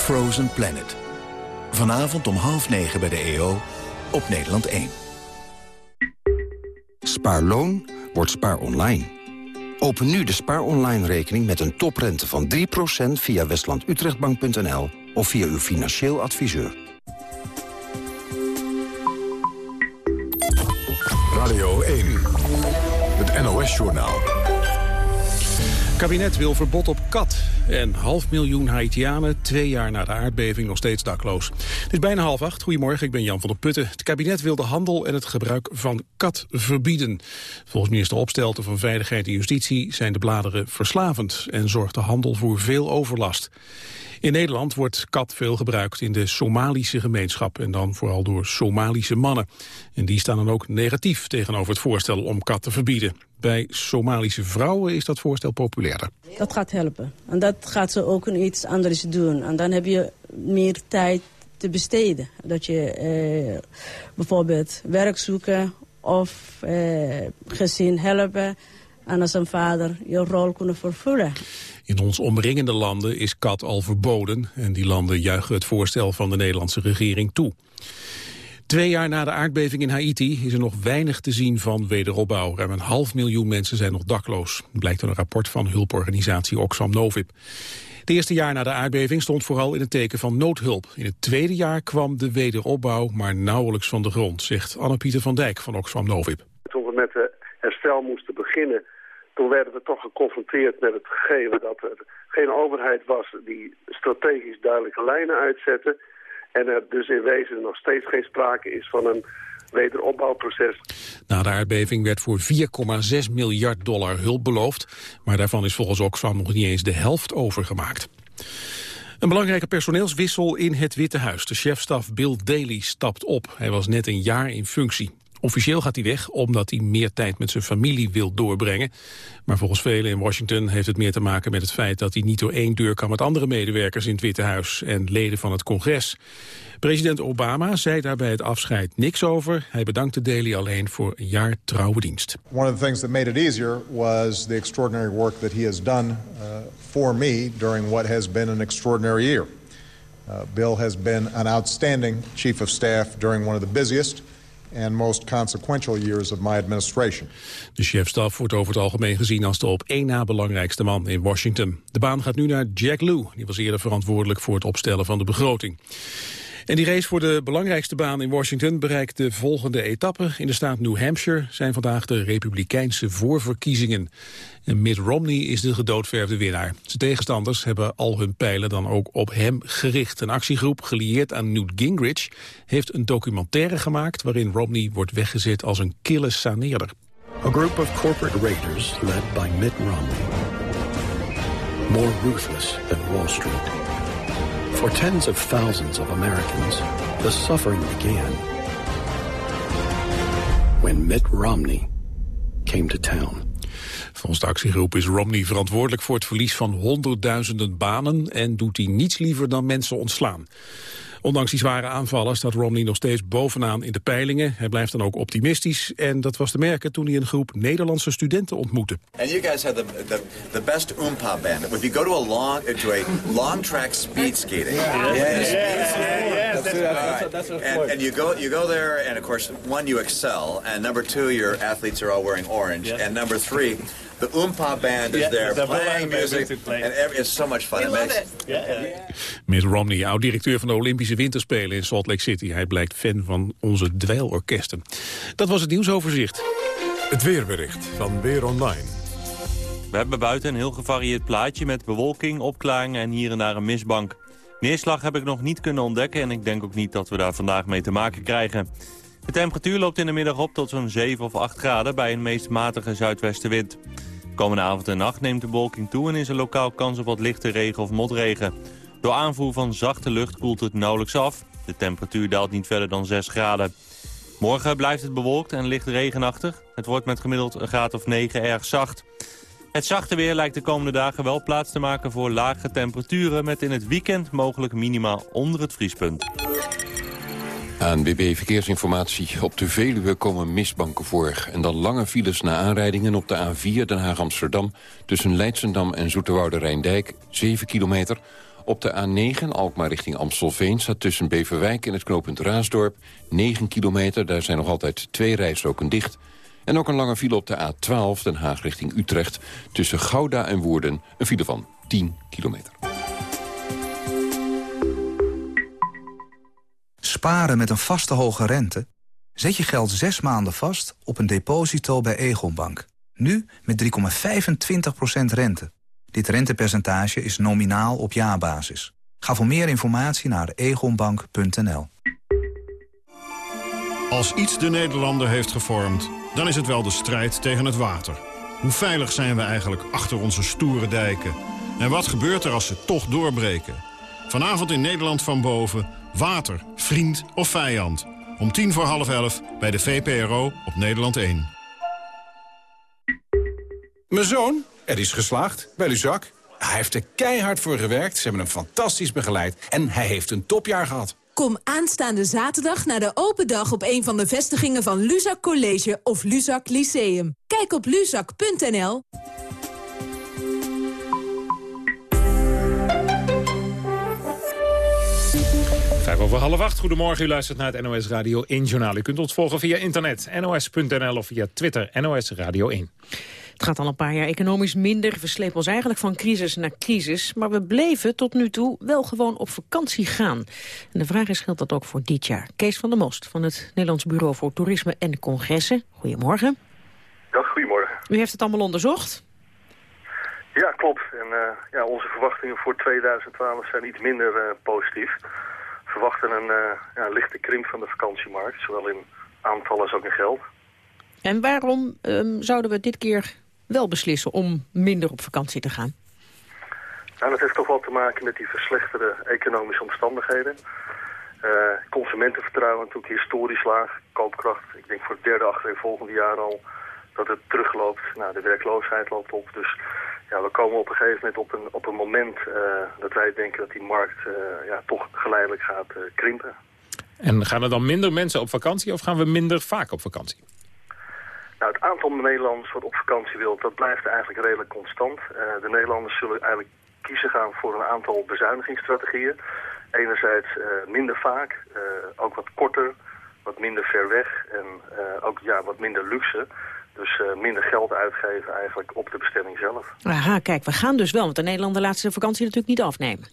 Frozen Planet. Vanavond om half negen bij de EO op Nederland 1. Spaarloon wordt spaar online. Open nu de spaar online rekening met een toprente van 3% via westlandutrechtbank.nl of via uw financieel adviseur. NOS-journaal. kabinet wil verbod op kat. En half miljoen Haitianen, twee jaar na de aardbeving, nog steeds dakloos. Het is bijna half acht. Goedemorgen, ik ben Jan van der Putten. Het kabinet wil de handel en het gebruik van kat verbieden. Volgens minister Opstelten van Veiligheid en Justitie zijn de bladeren verslavend... en zorgt de handel voor veel overlast. In Nederland wordt kat veel gebruikt in de Somalische gemeenschap... en dan vooral door Somalische mannen. En die staan dan ook negatief tegenover het voorstel om kat te verbieden. Bij Somalische vrouwen is dat voorstel populairder. Dat gaat helpen. En dat gaat ze ook iets anders doen. En dan heb je meer tijd te besteden. Dat je eh, bijvoorbeeld werk zoeken of eh, gezin helpen... en als een vader je rol kunnen vervullen. In ons omringende landen is kat al verboden... en die landen juichen het voorstel van de Nederlandse regering toe. Twee jaar na de aardbeving in Haiti is er nog weinig te zien van wederopbouw. Ruim een half miljoen mensen zijn nog dakloos. Blijkt uit een rapport van hulporganisatie Oxfam Novib. Het eerste jaar na de aardbeving stond vooral in het teken van noodhulp. In het tweede jaar kwam de wederopbouw maar nauwelijks van de grond, zegt Anne-Pieter van Dijk van Oxfam Novib. Toen we met de herstel moesten beginnen, toen werden we toch geconfronteerd met het gegeven dat er geen overheid was die strategisch duidelijke lijnen uitzette. En er dus in wezen nog steeds geen sprake is van een wederopbouwproces. Na de aardbeving werd voor 4,6 miljard dollar hulp beloofd. Maar daarvan is volgens Oxfam nog niet eens de helft overgemaakt. Een belangrijke personeelswissel in het Witte Huis. De chefstaf Bill Daley stapt op. Hij was net een jaar in functie. Officieel gaat hij weg omdat hij meer tijd met zijn familie wil doorbrengen. Maar volgens velen in Washington heeft het meer te maken met het feit dat hij niet door één deur kan met andere medewerkers in het Witte Huis en leden van het congres. President Obama zei daar bij het afscheid niks over. Hij bedankte Daley alleen voor een jaar trouwe dienst. One of the things that made it easier was the extraordinary work that he has done uh, for me during what has been an extraordinary year. Uh, Bill has been an outstanding chief of staff during one of the busiest and most consequential years of my administration. De chefstaf wordt over het algemeen gezien als de op één na belangrijkste man in Washington. De baan gaat nu naar Jack Lew, die was eerder verantwoordelijk voor het opstellen van de begroting. En die race voor de belangrijkste baan in Washington bereikt de volgende etappe. In de staat New Hampshire zijn vandaag de republikeinse voorverkiezingen. En Mitt Romney is de gedoodverfde winnaar. Zijn tegenstanders hebben al hun pijlen dan ook op hem gericht. Een actiegroep, gelieerd aan Newt Gingrich, heeft een documentaire gemaakt... waarin Romney wordt weggezet als een kille saneerder. A group of corporate raiders led by Mitt Romney. More ruthless than Wall Street. For tens of thousands of Americans, the suffering began when Mitt Romney came to town. Volgens de actiegroep is Romney verantwoordelijk voor het verlies van honderdduizenden banen en doet hij niets liever dan mensen ontslaan. Ondanks die zware aanvallen staat Romney nog steeds bovenaan in de peilingen. Hij blijft dan ook optimistisch en dat was te merken toen hij een groep Nederlandse studenten ontmoette. And you guys have the, the, the best oompa band. If you go to a long, to a long track speed skating. Yeah, that's, that's, and, and you go, you go there and of course, one, you excel. And number two, your athletes are all wearing orange. And number three, the Oompa Band is yeah, there playing music, and every, it's so much fun. We love it. Yeah, yeah. Mitt Romney, oud-directeur van de Olympische Winterspelen in Salt Lake City. Hij blijkt fan van onze dweilorkesten. Dat was het nieuwsoverzicht. Het weerbericht van Weer Online. We hebben buiten een heel gevarieerd plaatje met bewolking, opklaringen en hier en daar een mistbank. Neerslag heb ik nog niet kunnen ontdekken en ik denk ook niet dat we daar vandaag mee te maken krijgen. De temperatuur loopt in de middag op tot zo'n 7 of 8 graden bij een meest matige zuidwestenwind. Komende avond en nacht neemt de bewolking toe en is er lokaal kans op wat lichte regen of motregen. Door aanvoer van zachte lucht koelt het nauwelijks af. De temperatuur daalt niet verder dan 6 graden. Morgen blijft het bewolkt en licht regenachtig. Het wordt met gemiddeld een graad of 9 erg zacht. Het zachte weer lijkt de komende dagen wel plaats te maken voor lage temperaturen... met in het weekend mogelijk minimaal onder het vriespunt. ANWB Verkeersinformatie. Op de Veluwe komen mistbanken voor. En dan lange files na aanrijdingen op de A4 Den Haag-Amsterdam... tussen Leidsendam en Zoeterwoude-Rijndijk, 7 kilometer. Op de A9 Alkmaar richting Amstelveen staat tussen Beverwijk en het knooppunt Raasdorp... 9 kilometer, daar zijn nog altijd twee rijstroken dicht... En ook een lange file op de A12 Den Haag richting Utrecht... tussen Gouda en Woerden, een file van 10 kilometer. Sparen met een vaste hoge rente? Zet je geld zes maanden vast op een deposito bij Egonbank. Nu met 3,25% rente. Dit rentepercentage is nominaal op jaarbasis. Ga voor meer informatie naar egonbank.nl. Als iets de Nederlander heeft gevormd, dan is het wel de strijd tegen het water. Hoe veilig zijn we eigenlijk achter onze stoere dijken? En wat gebeurt er als ze toch doorbreken? Vanavond in Nederland van boven Water, vriend of vijand. Om tien voor half elf bij de VPRO op Nederland 1. Mijn zoon, er is geslaagd bij Luzak. Hij heeft er keihard voor gewerkt, ze hebben hem fantastisch begeleid... en hij heeft een topjaar gehad. Kom aanstaande zaterdag naar de open dag op een van de vestigingen van Luzak College of Luzak Lyceum. Kijk op luzak.nl. Vijf over half acht. Goedemorgen, u luistert naar het NOS Radio 1 Journaal. U kunt ons volgen via internet, nos.nl of via Twitter, NOS Radio 1. Het gaat al een paar jaar economisch minder. We slepen ons eigenlijk van crisis naar crisis. Maar we bleven tot nu toe wel gewoon op vakantie gaan. En de vraag is, geldt dat ook voor dit jaar? Kees van der Most van het Nederlands Bureau voor Toerisme en Congressen. Goedemorgen. Ja, goedemorgen. U heeft het allemaal onderzocht? Ja, klopt. En uh, ja, onze verwachtingen voor 2012 zijn iets minder uh, positief. We verwachten een uh, ja, lichte krimp van de vakantiemarkt, zowel in aantal als ook in geld. En waarom um, zouden we dit keer wel beslissen om minder op vakantie te gaan? Nou, dat heeft toch wel te maken met die verslechterde economische omstandigheden. consumentenvertrouwen natuurlijk historisch laag, koopkracht. Ik denk voor het derde achtereenvolgende jaar al dat het terugloopt. Nou, de werkloosheid loopt op, dus ja, we komen op een gegeven moment op een, op een moment uh, dat wij denken dat die markt uh, ja, toch geleidelijk gaat uh, krimpen. En gaan er dan minder mensen op vakantie of gaan we minder vaak op vakantie? Nou, het aantal Nederlanders wat op vakantie wil, dat blijft eigenlijk redelijk constant. de Nederlanders zullen eigenlijk kiezen gaan voor een aantal bezuinigingsstrategieën. Enerzijds minder vaak, ook wat korter, wat minder ver weg en ook ja, wat minder luxe. Dus uh, minder geld uitgeven eigenlijk op de bestemming zelf. Aha, kijk, we gaan dus wel, want de Nederlander laat zijn vakantie natuurlijk niet afnemen.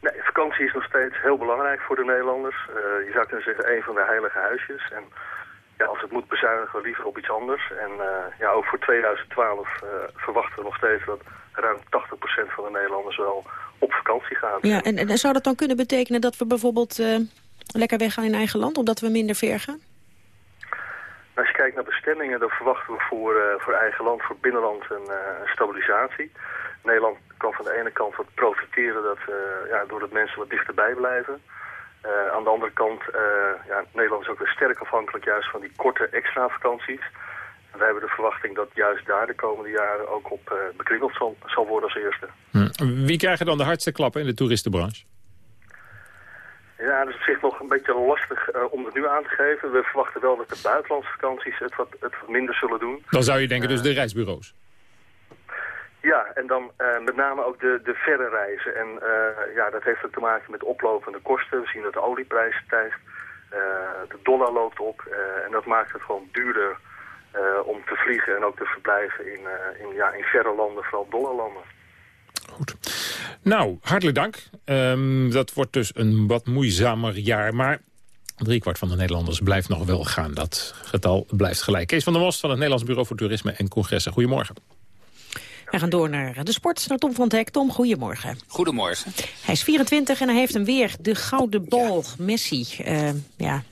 Nee, vakantie is nog steeds heel belangrijk voor de Nederlanders. Uh, je zou kunnen zeggen een van de heilige huisjes. En ja, als het moet bezuinigen, liever op iets anders. En uh, ja, ook voor 2012 verwachten we nog steeds dat ruim 80% van de Nederlanders wel op vakantie gaan. Ja, en, en zou dat dan kunnen betekenen dat we bijvoorbeeld lekker weggaan in eigen land, omdat we minder ver gaan? Als je kijkt naar bestemmingen, dan verwachten we voor, uh, voor eigen land, voor binnenland een, uh, een, stabilisatie. Nederland kan van de ene kant wat profiteren dat, uh, ja, doordat mensen wat dichterbij blijven. aan de andere kant, ja, Nederland is ook weer sterk afhankelijk juist van die korte extra vakanties. En wij hebben de verwachting dat juist daar de komende jaren ook op bekribbeld zal, zal worden als eerste. Hm. Wie krijgen dan de hardste klappen in de toeristenbranche? Ja, dat is op zich nog een beetje lastig uh, om het nu aan te geven. We verwachten wel dat de buitenlandse vakanties het wat, het wat minder zullen doen. Dan zou je denken dus de reisbureaus? Ja, en dan uh, met name ook de, de verre reizen. En uh, ja, dat heeft ook te maken met oplopende kosten. We zien dat de olieprijs stijgt, de dollar loopt op. en dat maakt het gewoon duurder om te vliegen en ook te verblijven in, in, ja, in verre landen, vooral dollarlanden. Nou, hartelijk dank. Um, dat wordt dus een wat moeizamer jaar, maar... Driekwart van de Nederlanders blijft nog wel gaan. Dat getal blijft gelijk. Kees van der Most van het Nederlands Bureau voor Toerisme en Congressen. Goedemorgen. We gaan door naar de sport, naar Tom van het Hek. Tom, goedemorgen. Goedemorgen. Hij is 24 en hij heeft hem weer, de gouden bal, Messi. Uh, ja, daar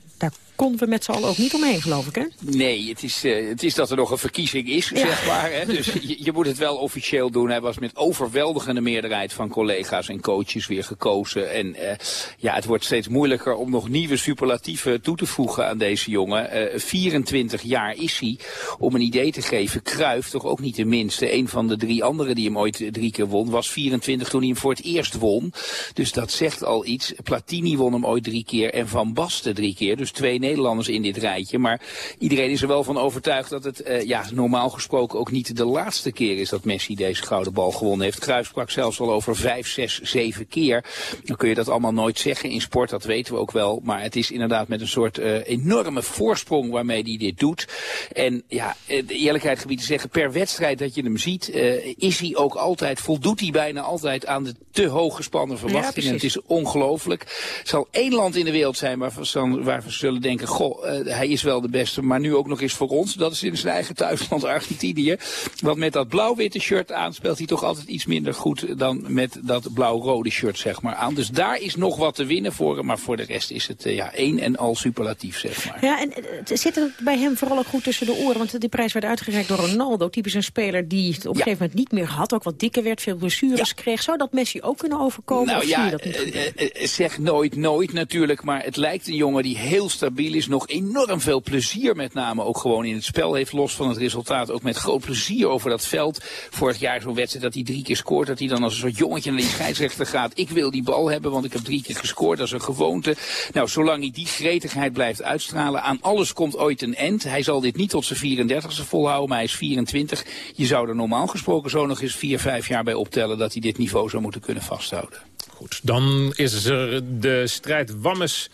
konden we met z'n allen ook niet omheen, geloof ik, hè? Nee, het is, uh, het is dat er nog een verkiezing is, zeg maar. Hè? Dus je, je, moet het wel officieel doen. Hij was met overweldigende meerderheid van collega's en coaches weer gekozen. En uh, ja, het wordt steeds moeilijker om nog nieuwe superlatieven toe te voegen aan deze jongen. Uh, 24 jaar is hij. Om een idee te geven, Kruif, toch ook niet de minste. Een van de drie anderen die hem ooit drie keer won, was 24 toen hij hem voor het eerst won. Dus dat zegt al iets. Platini won hem ooit drie keer en Van Basten drie keer. Dus twee Nederlanders in dit rijtje. Maar iedereen is er wel van overtuigd dat het uh, ja, normaal gesproken ook niet de laatste keer is dat Messi deze gouden bal gewonnen heeft. Kruijff sprak zelfs al over vijf, zes, zeven keer. Dan kun je dat allemaal nooit zeggen in sport, dat weten we ook wel. Maar het is inderdaad met een soort uh, enorme voorsprong waarmee hij dit doet. En ja, de eerlijkheid gebied te zeggen, per wedstrijd dat je hem ziet, uh, is hij ook altijd, voldoet hij bijna altijd aan de te hoog gespannen verwachtingen. Ja, het is ongelooflijk. Er zal één land in de wereld zijn waarvan, waar we zullen denken, goh, uh, hij is wel de beste, maar nu ook nog eens voor ons. Dat is in zijn eigen thuisland Argentinië. Want met dat blauw-witte shirt aan speelt hij toch altijd iets minder goed dan met dat blauw-rode shirt zeg maar aan. Dus daar is nog wat te winnen voor hem, maar voor de rest is het uh, ja, één en al superlatief zeg maar. Ja, en uh, zit het bij hem vooral ook goed tussen de oren? Want die prijs werd uitgereikt door Ronaldo, typisch een speler die het op een ja. gegeven moment niet meer had, ook wat dikker werd, veel blessures ja. kreeg. Zou dat Messi ook kunnen overkomen? Nou ja, dat niet zeg nooit nooit natuurlijk, maar het lijkt een jongen die heel stabiel is, nog enorm veel plezier met name ook gewoon in het spel heeft. Los van het resultaat ook met groot plezier over dat veld. Vorig jaar zo'n wedstrijd dat hij drie keer scoort. Dat hij dan als een soort jongetje naar die scheidsrechter gaat. Ik wil die bal hebben want ik heb drie keer gescoord. Dat is een gewoonte. Nou, zolang hij die gretigheid blijft uitstralen. Aan alles komt ooit een end. Hij zal dit niet tot zijn 34e volhouden. Maar hij is 24. Je zou er normaal gesproken zo nog eens 4, 5 jaar bij optellen dat hij dit niveau zou moeten kunnen vasthouden. Goed, dan is er de strijd Wammes,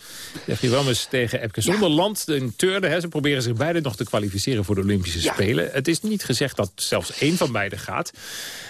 Jeffrey Wammes tegen Epke Zonderland. In turnen, hè, ze proberen zich beide nog te kwalificeren voor de Olympische Spelen. Het is niet gezegd dat zelfs één van beiden gaat.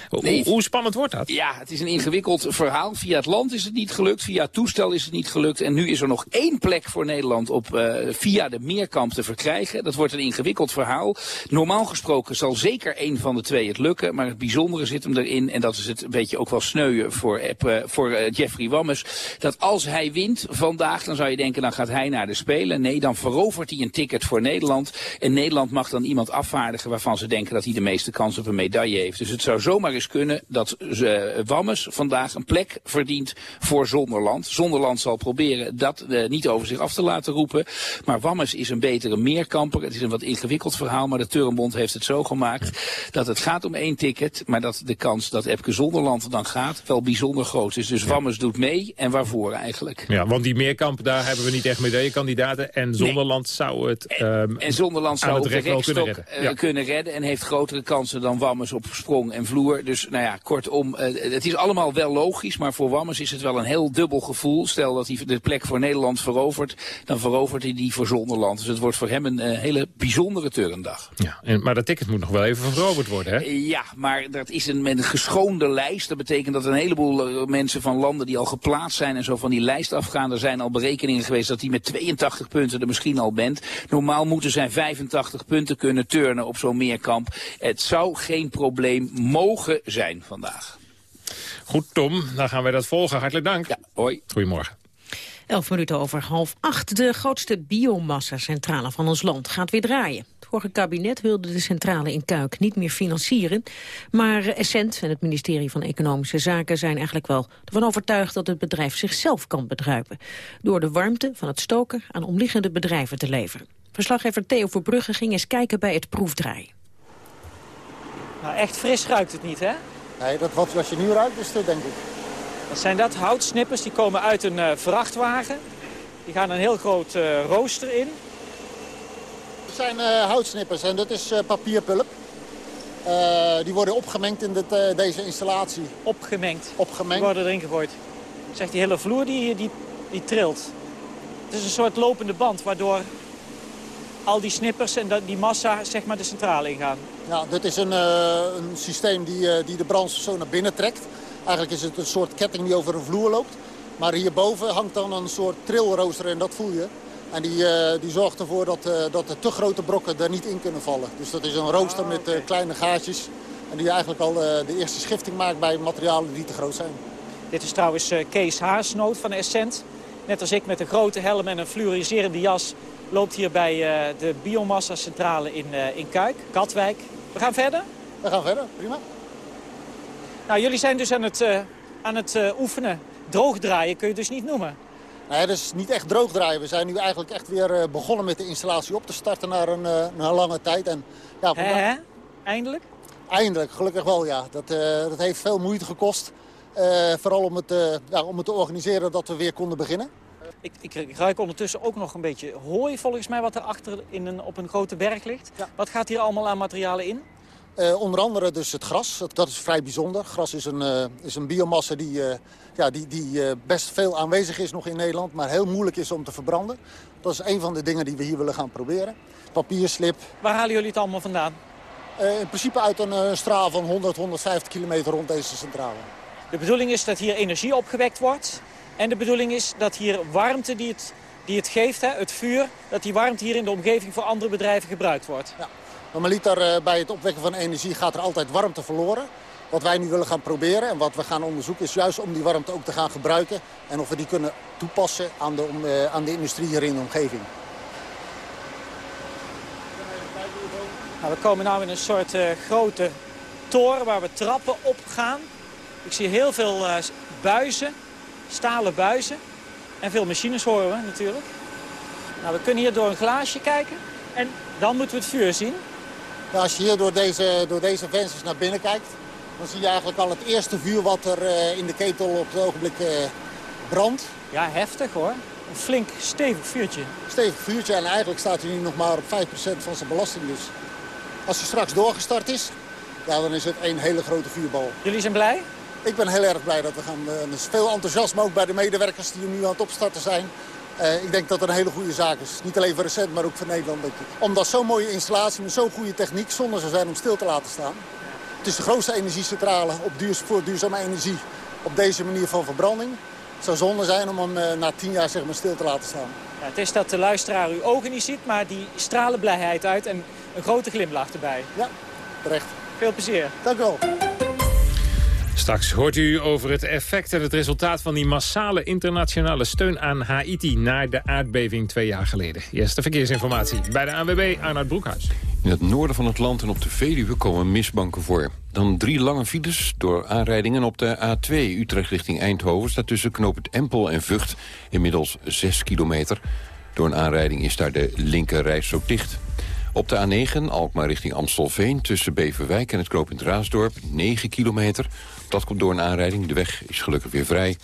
Hoe, hoe, spannend wordt dat? Ja, het is een ingewikkeld verhaal. Via het land is het niet gelukt, via het toestel is het niet gelukt. En nu is er nog één plek voor Nederland op, uh, via de meerkamp te verkrijgen. Dat wordt een ingewikkeld verhaal. Normaal gesproken zal zeker één van de twee het lukken. Maar het bijzondere zit hem erin, en dat is het een beetje ook wel sneuien voor, uh, voor uh, Jeffrey Wammes. Dat als hij wint vandaag, dan zou je denken, dan gaat hij naar de Spelen. Nee, dan verovert hij een ticket voor Nederland. En Nederland mag dan iemand afvaardigen waarvan ze denken dat hij de meeste kans op een medaille heeft. Dus het zou zomaar eens kunnen dat uh, Wammes vandaag een plek verdient voor Zonderland. Zonderland zal proberen dat uh, niet over zich af te laten roepen. Maar Wammes is een betere meerkamper. Het is een wat ingewikkeld verhaal, maar de Turrenbond heeft het zo gemaakt dat het gaat om één ticket. Maar dat de kans dat Epke Zonderland dan gaat wel bijzonder groot is. Dus. Wammes doet mee en waarvoor eigenlijk. Ja, want die meerkamp, daar hebben we niet echt medaillekandidaten. En Zonderland nee. zou het um, En Zonderland zou de recht kunnen redden. Ja. kunnen redden. En heeft grotere kansen dan Wammes op sprong en vloer. Dus nou ja, kortom, uh, het is allemaal wel logisch. Maar voor Wammes is het wel een heel dubbel gevoel. Stel dat hij de plek voor Nederland verovert. Dan verovert hij die voor Zonderland. Dus het wordt voor hem een uh, hele bijzondere turndag. Ja, en, maar dat ticket moet nog wel even veroverd worden, hè? Ja, maar dat is een, met een geschoonde lijst. Dat betekent dat een heleboel mensen van landen die al geplaatst zijn en zo van die lijst afgaan. Er zijn al berekeningen geweest dat hij met 82 punten er misschien al bent. Normaal moeten zij 85 punten kunnen turnen op zo'n meerkamp. Het zou geen probleem mogen zijn vandaag. Goed, Tom. Dan gaan wij dat volgen. Hartelijk dank. Ja, hoi. Goedemorgen. Elf minuten over half acht. De grootste biomassa-centrale van ons land gaat weer draaien. Het vorige kabinet wilde de centrale in Kuik niet meer financieren. Maar Essent en het ministerie van Economische Zaken zijn eigenlijk wel ervan overtuigd dat het bedrijf zichzelf kan bedruipen. Door de warmte van het stoken aan omliggende bedrijven te leveren. Verslaggever Theo Verbrugge ging eens kijken bij het proefdraaien. Nou, echt fris ruikt het niet, hè? Nee, dat wat, wat je nu ruikt is het, denk ik. Wat zijn dat? Houtsnippers, die komen uit een uh, vrachtwagen. Die gaan een heel groot uh, rooster in. Het zijn uh, houtsnippers en dat is papierpulp. die worden opgemengd in dit, deze installatie. Opgemengd? Opgemengd. Die worden erin gegooid. Zegt die hele vloer die, die, die trilt. Het is een soort lopende band waardoor al die snippers en die massa zeg maar de centrale ingaan. Ja, dit is een, een systeem die, die de brandstof zo naar binnen trekt. Eigenlijk is het een soort ketting die over een vloer loopt. Maar hierboven hangt dan een soort trilrooster en dat voel je. En die, uh, die zorgt ervoor dat, uh, dat de te grote brokken er niet in kunnen vallen. Dus dat is een rooster oh, okay. met uh, kleine gaatjes. En die eigenlijk al de eerste schifting maakt bij materialen die te groot zijn. Dit is trouwens Kees Haarsnoot van Essent. Net als ik met een grote helm en een fluoriserende jas... loopt hier bij de biomassa-centrale in, in Kuik, Katwijk. We gaan verder? We gaan verder, prima. Nou, jullie zijn dus aan het, uh, aan het uh, oefenen. Droogdraaien kun je dus niet noemen. Nee, dat is niet echt droogdraaien. We zijn nu eigenlijk echt weer uh, begonnen met de installatie op te starten na een, na lange tijd. En, ja, He, he? Eindelijk? Eindelijk, gelukkig wel, ja. Dat, dat heeft veel moeite gekost. vooral om het, ja, om het te organiseren dat we weer konden beginnen. Ik, ik, ik, ruik ondertussen ook nog een beetje hooi, volgens mij, wat er achter in een, op een grote berg ligt. Ja. Wat gaat hier allemaal aan materialen in? Uh, onder andere dus het gras, dat, dat is vrij bijzonder. Gras is een, uh, is een biomassa die, uh, ja, die, die best veel aanwezig is nog in Nederland... maar heel moeilijk is om te verbranden. Dat is een van de dingen die we hier willen gaan proberen. Papierslip. Waar halen jullie het allemaal vandaan? in principe uit een straal van 100, 150 kilometer rond deze centrale. De bedoeling is dat hier energie opgewekt wordt. En de bedoeling is dat hier warmte die het, die het geeft, hè, het vuur... dat die warmte hier in de omgeving voor andere bedrijven gebruikt wordt. Ja. Normaliter uh, bij het opwekken van energie gaat er altijd warmte verloren. Wat wij nu willen gaan proberen en wat we gaan onderzoeken is juist om die warmte ook te gaan gebruiken. En of we die kunnen toepassen aan de, uh, aan de industrie hier in de omgeving. Nou, we komen nu in een soort uh, grote toren waar we trappen op gaan. Ik zie heel veel buizen, stalen buizen. En veel machines horen we natuurlijk. Nou, we kunnen hier door een glaasje kijken. En dan moeten we het vuur zien. Als je hier door deze, door deze vensters naar binnen kijkt... dan zie je eigenlijk al het eerste vuur wat er uh, in de ketel op het ogenblik uh, brandt. Ja, heftig hoor. Een flink stevig vuurtje. Stevig vuurtje en eigenlijk staat hij nu nog maar op 5% van zijn belasting. Dus als hij straks doorgestart is, ja, dan is het één hele grote vuurbal. Jullie zijn blij? ik ben heel erg blij dat we gaan. er is veel enthousiasme ook bij de medewerkers die nu aan het opstarten zijn. Ik denk dat het een hele goede zaak is. Niet alleen voor Recent, maar ook voor Nederland. Omdat zo'n mooie installatie met zo'n goede techniek zonder zou zijn om stil te laten staan. Het is de grootste energiecentrale op duur, voor duurzame energie op deze manier van verbranding. Het zou zonde zijn om hem na tien jaar zeg maar, stil te laten staan. Ja, het is dat de luisteraar uw ogen niet ziet, maar die stralen blijheid uit en een grote glimlach erbij. Ja, terecht. Veel plezier. Dank u wel. Straks hoort u over het effect en het resultaat van die massale internationale steun aan Haiti na de aardbeving twee jaar geleden. Eerste verkeersinformatie bij de ANWB Arnoud Broekhuis. In het noorden van het land en op de Veluwe komen misbanken voor. Dan drie lange files door aanrijdingen op de A2 Utrecht richting Eindhoven... staat tussen knooppunt Empel en Vught inmiddels 6 kilometer. Door een aanrijding is daar de linker zo dicht. Op de A9 Alkmaar richting Amstelveen tussen Beverwijk en het knooppunt Raasdorp 9 kilometer. Dat komt door een aanrijding. De weg is gelukkig weer vrij.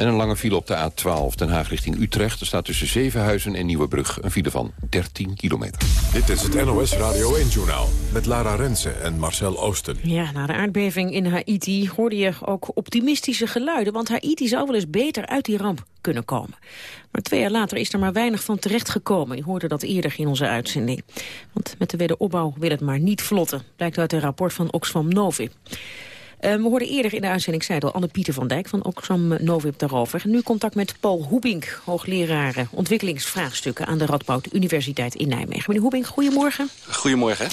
En een lange file op de A12 Den Haag richting Utrecht. Er staat tussen Zevenhuizen en Nieuwebrug een file van 13 kilometer. Dit is het NOS Radio 1-journaal met Lara Rensen en Marcel Oosten. Ja, na de aardbeving in Haiti hoorde je ook optimistische geluiden... want Haiti zou wel eens beter uit die ramp kunnen komen. Maar twee jaar later is er maar weinig van terechtgekomen. Je hoorde dat eerder in onze uitzending. Want met de wederopbouw wil het maar niet vlotten... blijkt uit een rapport van Oxfam Novib. Uh, we hoorden eerder in de uitzending, zei al, Anne-Pieter van Dijk van Oxfam Novib daarover. Nu contact met Paul Hoebink, hoogleraar eh, ontwikkelingsvraagstukken aan de Radboud Universiteit in Nijmegen. Meneer Hoebink, goedemorgen. Goedemorgen.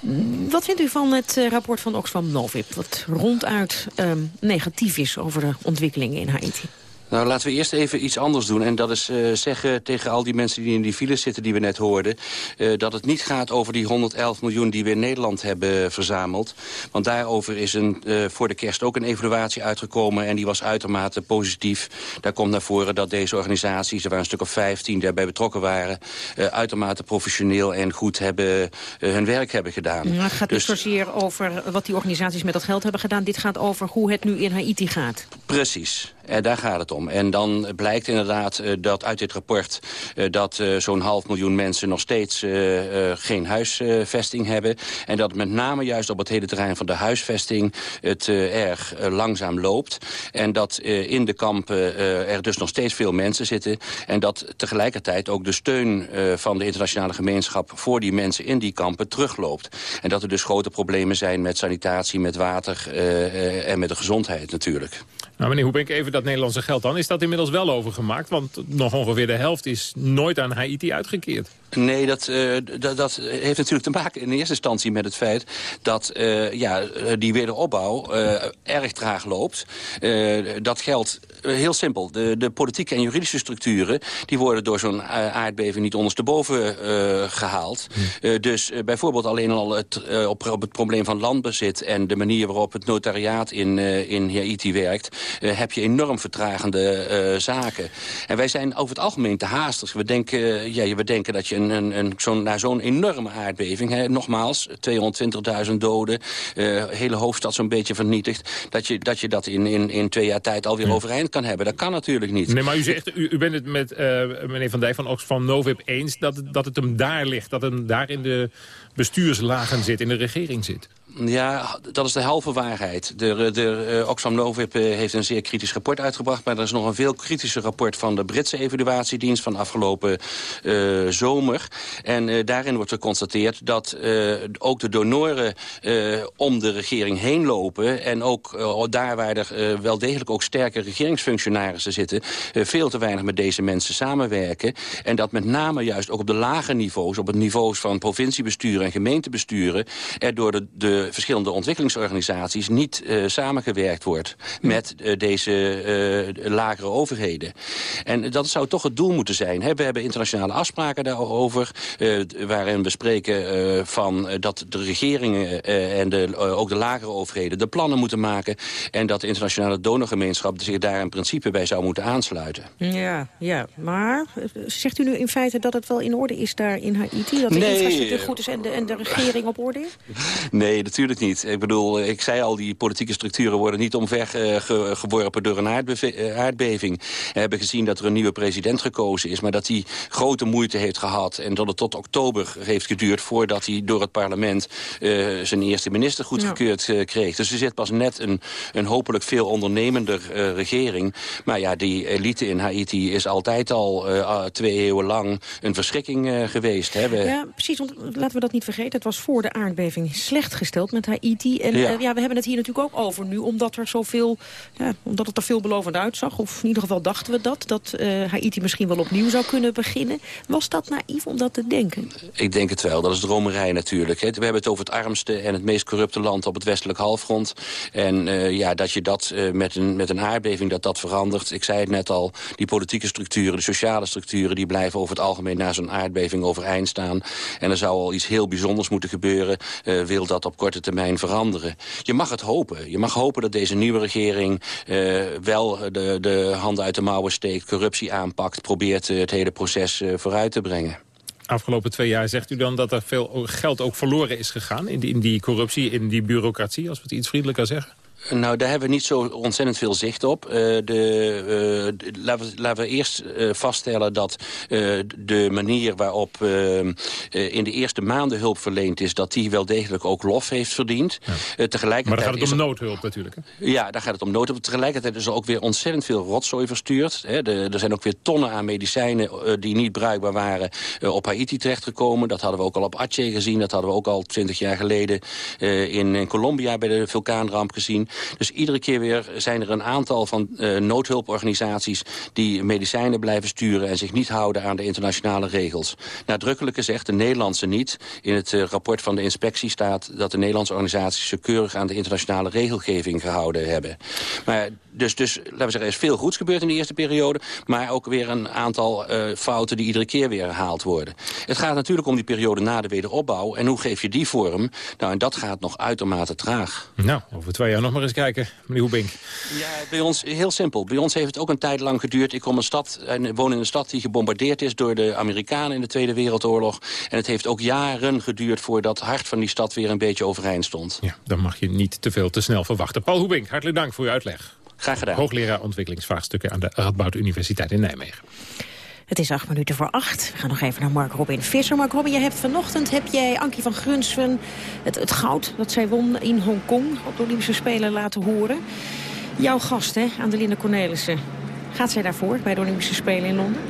Mm, wat vindt u van het uh, rapport van Oxfam Novib, wat ronduit uh, negatief is over de ontwikkelingen in Haiti? Nou, laten we eerst even iets anders doen. En dat is uh, zeggen tegen al die mensen die in die files zitten die we net hoorden... Uh, dat het niet gaat over die 111 miljoen die we in Nederland hebben verzameld. Want daarover is een, uh, voor de kerst ook een evaluatie uitgekomen... en die was uitermate positief. Daar komt naar voren dat deze organisaties, er waren een stuk of 15 die daarbij betrokken waren... uitermate professioneel en goed hebben, hun werk hebben gedaan. Ja, het gaat dus niet zozeer over wat die organisaties met dat geld hebben gedaan. Dit gaat over hoe het nu in Haiti gaat. Precies. Uh, daar gaat het om. En dan blijkt inderdaad uh, dat uit dit rapport... Uh, dat zo'n half miljoen mensen nog steeds geen huisvesting hebben. En dat met name juist op het hele terrein van de huisvesting... het erg langzaam loopt. En dat in de kampen er dus nog steeds veel mensen zitten. En dat tegelijkertijd ook de steun van de internationale gemeenschap... voor die mensen in die kampen terugloopt. En dat er dus grote problemen zijn met sanitatie, met water... en met de gezondheid natuurlijk. Nou, meneer Hoebenk, even dat Nederlandse geld dan. Is dat inmiddels wel overgemaakt? Want nog ongeveer de helft is nooit aan Haiti uitgekeerd. Nee, dat, uh, dat, dat, heeft natuurlijk te maken in eerste instantie met het feit... dat uh, ja, die wederopbouw uh, erg traag loopt. dat geldt heel simpel. De, de politieke en juridische structuren... die worden door zo'n aardbeving niet ondersteboven gehaald. Hm. dus bijvoorbeeld alleen al het, op, op, het probleem van landbezit... en de manier waarop het notariaat in, in Haiti werkt... heb je enorm vertragende zaken. En wij zijn over het algemeen te haastig. We denken, ja, we denken dat je een, een, zo'n na zo'n enorme aardbeving... Hè, nogmaals, 220.000 doden, uh, hele hoofdstad zo'n beetje vernietigd... dat je dat, je dat in, in, in twee jaar tijd alweer ja. overeind kan hebben. Dat kan natuurlijk niet. Nee, maar u zegt, u, u bent het met uh, meneer Van Dijk van Oxfam Novib eens... Dat, dat het hem daar ligt, dat het daar in de bestuurslagen zit, in de regering zit. Ja, dat is de halve waarheid. De, de, uh, Oxfam Novib uh, heeft een zeer kritisch rapport uitgebracht... maar er is nog een veel kritischer rapport van de Britse evaluatiedienst... van afgelopen uh, zomer. En daarin wordt geconstateerd dat ook de donoren om de regering heen lopen... en ook daar waar er wel degelijk ook sterke regeringsfunctionarissen zitten... veel te weinig met deze mensen samenwerken. En dat met name juist ook op de lage niveaus... op het niveaus van provinciebesturen en gemeentebesturen... er door de, de verschillende ontwikkelingsorganisaties niet uh, samengewerkt wordt met uh, deze uh, lagere overheden. En dat zou toch het doel moeten zijn. Hè? We hebben internationale afspraken daarover, waarin we spreken van dat de regeringen en de, ook de lagere overheden de plannen moeten maken en dat de internationale donorgemeenschap zich daar in principe bij zou moeten aansluiten. Ja, ja. maar zegt u nu in feite dat het wel in orde is daar in Haiti? Dat de nee, infrastructuur goed is en de, en de regering op orde is? Nee, natuurlijk niet. Ik bedoel, ik zei al, die politieke structuren worden niet omver uh, geworpen door een aardbe aardbeving. We hebben gezien dat er een nieuwe president gekozen is, maar dat hij grote moeite heeft gehad en dat het tot oktober heeft geduurd voordat hij door het parlement uh, zijn eerste minister goedgekeurd ja. kreeg. Dus er zit pas net een, een hopelijk veel ondernemender regering. Maar ja, die elite in Haiti is altijd al twee eeuwen lang een verschrikking geweest. Hè? We... Ja, precies, want laten we dat niet vergeten. Het was voor de aardbeving slecht gesteld met Haiti. En ja. Uh, ja we hebben het hier natuurlijk ook over nu, omdat, er zoveel, ja, omdat het er veelbelovend uitzag. Of in ieder geval dachten we dat, dat uh, Haiti misschien wel opnieuw zou kunnen beginnen. Was dat naïef om dat te denken? Ik denk het wel. Dat is dromerij natuurlijk. Hè. We hebben het over het armste en het meest corrupte land op het westelijk halfrond. En uh, ja, dat je dat met, een, met een aardbeving dat dat verandert. Ik zei het net al, die politieke structuren, de sociale structuren... die blijven over het algemeen na zo'n aardbeving overeind staan. En er zou al iets heel bijzonders moeten gebeuren... Wil dat op korte termijn veranderen. Je mag het hopen. Je mag hopen dat deze nieuwe regering uh, wel de, de handen uit de mouwen steekt... corruptie aanpakt, probeert uh, het hele proces vooruit te brengen. Afgelopen twee jaar zegt u dan dat er veel geld ook verloren is gegaan... in die, in die corruptie, in die bureaucratie, als we het iets vriendelijker zeggen? Nou, daar hebben we niet zo ontzettend veel zicht op. Uh, de, uh, de, laten, we, laten, we, eerst uh, vaststellen dat de manier waarop in de eerste maanden hulp verleend is... dat die wel degelijk ook lof heeft verdiend. Ja. tegelijkertijd maar dan gaat het om noodhulp natuurlijk. Hè? Ja, daar gaat het om noodhulp. Tegelijkertijd is er ook weer ontzettend veel rotzooi verstuurd. Hè. De, er zijn ook weer tonnen aan medicijnen die niet bruikbaar waren... op Haiti terechtgekomen. Dat hadden we ook al op Aceh gezien. Dat hadden we ook al twintig jaar geleden in, in Colombia bij de vulkaanramp gezien. Dus iedere keer weer zijn er een aantal van uh, noodhulporganisaties... die medicijnen blijven sturen en zich niet houden aan de internationale regels. Nadrukkelijk gezegd, de Nederlandse niet. In het uh, rapport van de inspectie staat dat de Nederlandse organisaties... zich keurig aan de internationale regelgeving gehouden hebben. Maar dus, dus laten we zeggen, er is veel goeds gebeurd in de eerste periode... maar ook weer een aantal uh, fouten die iedere keer weer herhaald worden. Het gaat natuurlijk om die periode na de wederopbouw. En hoe geef je die vorm? Nou, en dat gaat nog uitermate traag. Nou, over twee jaar nog maar eens kijken, meneer Hoebink. Ja, bij ons heel simpel. Bij ons heeft het ook een tijd lang geduurd. Ik kom een stad, en woon in een stad die gebombardeerd is door de Amerikanen in de Tweede Wereldoorlog. En het heeft ook jaren geduurd voordat het hart van die stad weer een beetje overeind stond. Ja, dan mag je niet te veel te snel verwachten. Paul Hoebink, hartelijk dank voor uw uitleg. Graag gedaan. Hoogleraar ontwikkelingsvraagstukken aan de Radboud Universiteit in Nijmegen. Het is acht minuten voor acht. We gaan nog even naar Mark Robin Visser. Mark Robin, je hebt vanochtend heb jij Ankie van Grunsven het, het goud dat zij won in Hongkong op de Olympische Spelen laten horen. Jouw gast, hè, Adelinde Cornelissen. Gaat zij daarvoor bij de Olympische Spelen in Londen?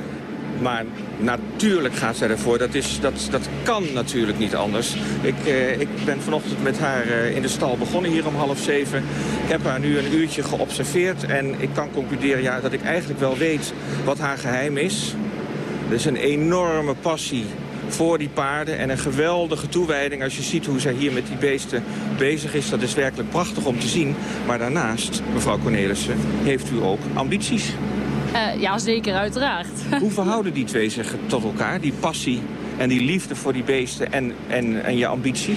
Maar natuurlijk gaat zij ervoor. Dat, is, dat, dat kan natuurlijk niet anders. Ik, eh, ik ben vanochtend met haar eh, in de stal begonnen hier om half zeven. Ik heb haar nu een uurtje geobserveerd. En ik kan concluderen ja, dat ik eigenlijk wel weet wat haar geheim is. Er is een enorme passie voor die paarden en een geweldige toewijding. Als je ziet hoe zij hier met die beesten bezig is, dat is werkelijk prachtig om te zien. Maar daarnaast, mevrouw Cornelissen, heeft u ook ambities. Uh, ja, zeker, uiteraard. Hoe verhouden die twee zich tot elkaar? Die passie en die liefde voor die beesten en, en, en je ambitie?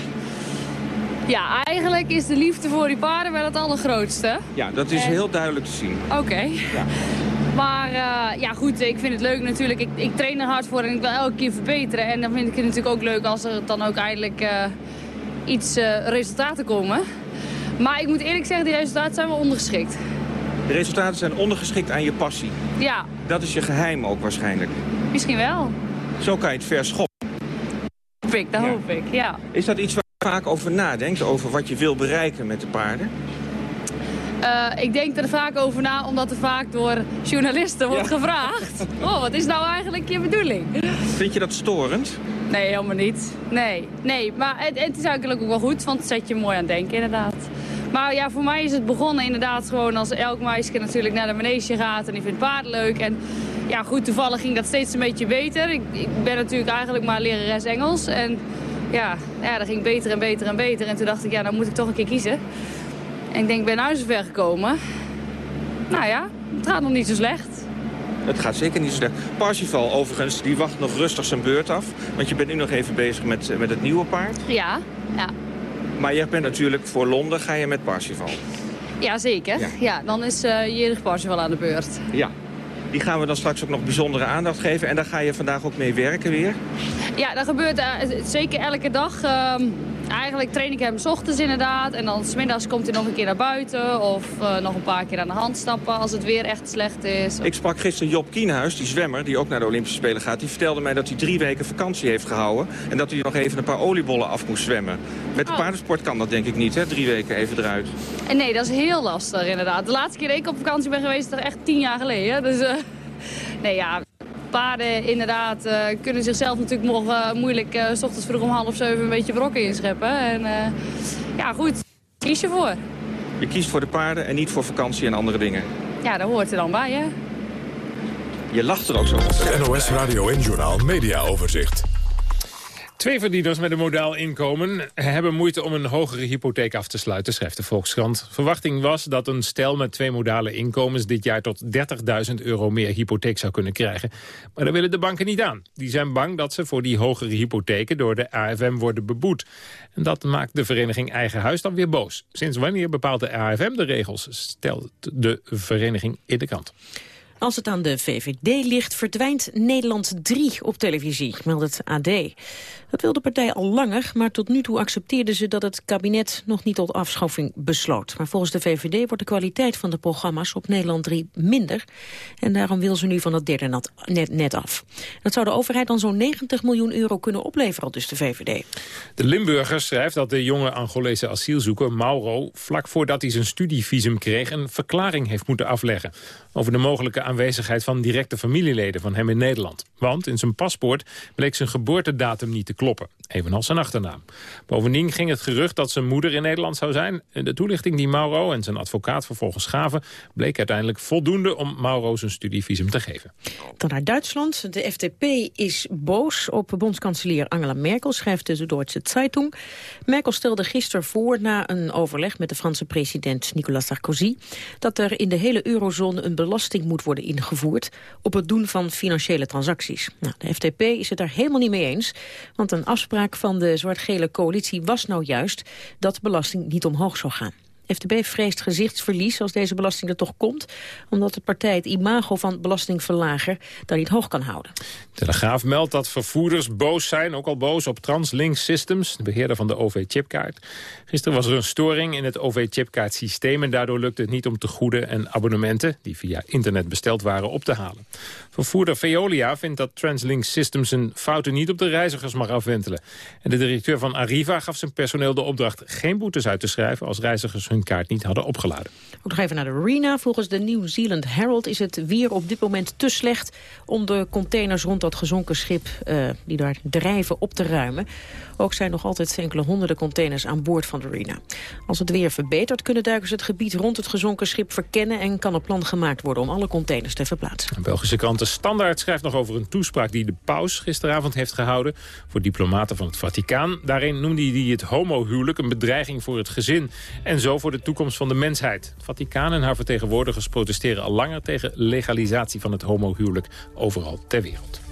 Ja, eigenlijk is de liefde voor die paarden wel het allergrootste. Ja, dat is heel duidelijk te zien. Oké. Ja. Maar uh, ja, goed, ik vind het leuk natuurlijk. Ik, ik, train er hard voor en ik wil elke keer verbeteren. En dan vind ik het natuurlijk ook leuk als er dan ook eindelijk uh, iets uh, resultaten komen. Maar ik moet eerlijk zeggen, die resultaten zijn wel ondergeschikt. De resultaten zijn ondergeschikt aan je passie. Ja. Dat is je geheim ook waarschijnlijk. Misschien wel. Zo kan je het verschoppen. Hoop ik, dat ja. hoop ik, ja. Is dat iets waar je vaak over nadenkt, over wat je wil bereiken met de paarden? Uh, ik denk er vaak over na, omdat er vaak door journalisten wordt ja. gevraagd. Oh, wat is nou eigenlijk je bedoeling? Vind je dat storend? Nee, helemaal niet. Nee, nee maar het, het is eigenlijk ook wel goed, want het zet je mooi aan het denken inderdaad. Maar ja, voor mij is het begonnen inderdaad gewoon als elk meisje natuurlijk naar de manege gaat en die vindt paarden leuk. En ja, goed, toevallig ging dat steeds een beetje beter. Ik, ik ben natuurlijk eigenlijk maar lerares Engels. En ja, ja, dat ging beter en beter en beter. En toen dacht ik, ja, dan moet ik toch een keer kiezen. En ik denk, ik ben nou zover gekomen. Nou ja, het gaat nog niet zo slecht. Het gaat zeker niet zo slecht. Parsifal overigens, die wacht nog rustig zijn beurt af. Want je bent nu nog even bezig met, met het nieuwe paard. Ja, ja. Maar je bent natuurlijk voor Londen, ga je met Parsifal. Ja, zeker. Ja, ja dan is uh, Jerig Parsifal aan de beurt. Ja. Die gaan we dan straks ook nog bijzondere aandacht geven. En daar ga je vandaag ook mee werken weer? Ja, dat gebeurt uh, zeker elke dag. Uh, Eigenlijk train ik hem s ochtends inderdaad. En dan smiddags komt hij nog een keer naar buiten. Of uh, nog een paar keer aan de hand stappen als het weer echt slecht is. Ik sprak gisteren Job Kienhuis, die zwemmer, die ook naar de Olympische Spelen gaat. Die vertelde mij dat hij drie weken vakantie heeft gehouden. En dat hij nog even een paar oliebollen af moest zwemmen. Met de oh. paardensport kan dat denk ik niet, hè? Drie weken even eruit. En nee, dat is heel lastig inderdaad. De laatste keer dat ik op vakantie ben geweest, is toch echt tien jaar geleden. Dus uh, nee ja, paarden inderdaad uh, kunnen zichzelf natuurlijk morgen moeilijk... Uh, s ochtends vroeg om half zeven een beetje brokken inscheppen. En uh, ja, goed, kies je voor. Je kiest voor de paarden en niet voor vakantie en andere dingen. Ja, daar hoort er dan bij, hè. Je lacht er ook zo op. NOS Radio en Journaal Media Overzicht. Twee verdieners met een modaal inkomen hebben moeite om een hogere hypotheek af te sluiten, schrijft de Volkskrant. Verwachting was dat een stel met twee modale inkomens dit jaar tot 30.000 euro meer hypotheek zou kunnen krijgen. Maar daar willen de banken niet aan. Die zijn bang dat ze voor die hogere hypotheken door de AFM worden beboet. En dat maakt de vereniging Eigen Huis dan weer boos. Sinds wanneer bepaalt de AFM de regels, stelt de vereniging in de krant. Als het aan de VVD ligt, verdwijnt Nederland 3 op televisie, meldt het AD. Dat wil de partij al langer, maar tot nu toe accepteerden ze dat het kabinet nog niet tot afschaffing besloot. Maar volgens de VVD wordt de kwaliteit van de programma's op Nederland 3 minder. En daarom wil ze nu van dat derde net, net af. Dat zou de overheid dan zo'n 90 miljoen euro kunnen opleveren, dus de VVD. De Limburger schrijft dat de jonge Angolese asielzoeker Mauro... vlak voordat hij zijn studievisum kreeg een verklaring heeft moeten afleggen... over de mogelijke aanwezigheid van directe familieleden van hem in Nederland. Want in zijn paspoort bleek zijn geboortedatum niet te kloppen. Evenals zijn achternaam. Bovendien ging het gerucht dat zijn moeder in Nederland zou zijn. De toelichting die Mauro en zijn advocaat vervolgens gaven... bleek uiteindelijk voldoende om Mauro zijn studievisum te geven. Dan naar Duitsland. De FDP is boos op bondskanselier Angela Merkel, schrijft de Duitse Zeitung. Merkel stelde gisteren voor, na een overleg met de Franse president Nicolas Sarkozy... dat er in de hele eurozone een belasting moet worden ingevoerd... op het doen van financiële transacties. Nou, de FDP is het daar helemaal niet mee eens... Want een afspraak van de zwart-gele coalitie was nou juist dat belasting niet omhoog zou gaan. FDB vreest gezichtsverlies als deze belasting er toch komt... omdat de partij het imago van belastingverlager daar niet hoog kan houden. Telegraaf meldt dat vervoerders boos zijn, ook al boos op TransLink Systems... de beheerder van de OV-chipkaart. Gisteren was er een storing in het OV-chipkaartsysteem... en daardoor lukte het niet om tegoeden en abonnementen... die via internet besteld waren, op te halen. Vervoerder Veolia vindt dat TransLink Systems zijn fouten niet op de reizigers mag afwentelen. En de directeur van Arriva gaf zijn personeel de opdracht geen boetes uit te schrijven als reizigers hun kaart niet hadden opgeladen. We gaan even naar de arena. Volgens de New Zealand Herald is het weer op dit moment te slecht om de containers rond dat gezonken schip uh, die daar drijven op te ruimen. Ook zijn nog altijd enkele honderden containers aan boord van de arena. Als het weer verbetert kunnen duikers het gebied rond het gezonken schip verkennen en kan een plan gemaakt worden om alle containers te verplaatsen. Een Belgische krant De Standaard schrijft nog over een toespraak die de paus gisteravond heeft gehouden voor diplomaten van het Vaticaan. Daarin noemde hij het homohuwelijk een bedreiging voor het gezin en zo voor de toekomst van de mensheid. Het Vaticaan en haar vertegenwoordigers protesteren al langer tegen legalisatie van het homohuwelijk overal ter wereld.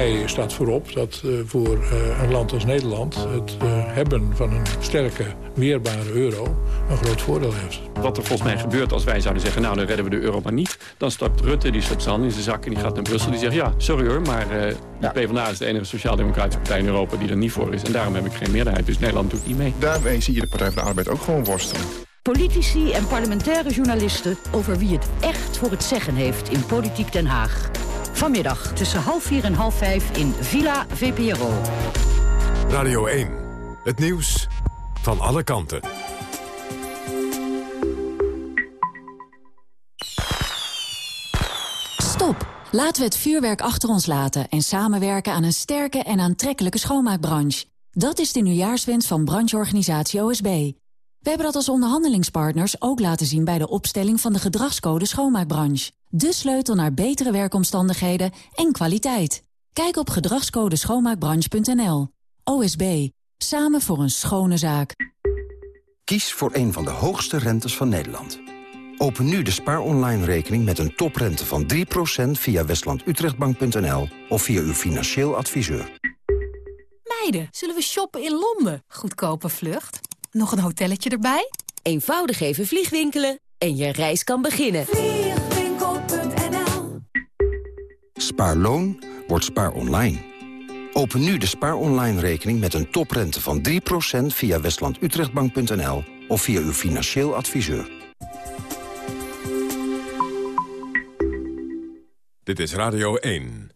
Mij staat voorop dat uh, voor uh, een land als Nederland... het uh, hebben van een sterke, weerbare euro een groot voordeel heeft. Wat er volgens mij gebeurt als wij zouden zeggen... nou, dan redden we de euro maar niet. Dan stapt Rutte, die stapt zijn in zijn zak en die gaat naar Brussel. Die zegt, ja, sorry hoor, maar de ja. PvdA is de enige sociaal-democratische partij in Europa... die er niet voor is. En daarom heb ik geen meerderheid. Dus Nederland doet niet mee. Daarmee zie je de Partij van de Arbeid ook gewoon worstelen. Politici en parlementaire journalisten over wie het echt voor het zeggen heeft in Politiek Den Haag. Vanmiddag tussen half vier en half vijf in Villa VPRO. Radio 1. Het nieuws van alle kanten. Stop. Laten we het vuurwerk achter ons laten... en samenwerken aan een sterke en aantrekkelijke schoonmaakbranche. Dat is de nieuwjaarswens van brancheorganisatie OSB. We hebben dat als onderhandelingspartners ook laten zien... bij de opstelling van de gedragscode schoonmaakbranche. De sleutel naar betere werkomstandigheden en kwaliteit. Kijk op gedragscodeschoonmaakbranche.nl. OSB. Samen voor een schone zaak. Kies voor een van de hoogste rentes van Nederland. Open nu de Spaar Online rekening met een toprente van 3% via westlandutrechtbank.nl of via uw financieel adviseur. Meiden, zullen we shoppen in Londen? Goedkope vlucht. Nog een hotelletje erbij? Eenvoudig even vliegwinkelen en je reis kan beginnen. Vliegwinkel.nl Spaarloon wordt spaar online. Open nu de Spaar Online rekening met een toprente van 3% via westlandutrechtbank.nl of via uw financieel adviseur. Dit is Radio 1.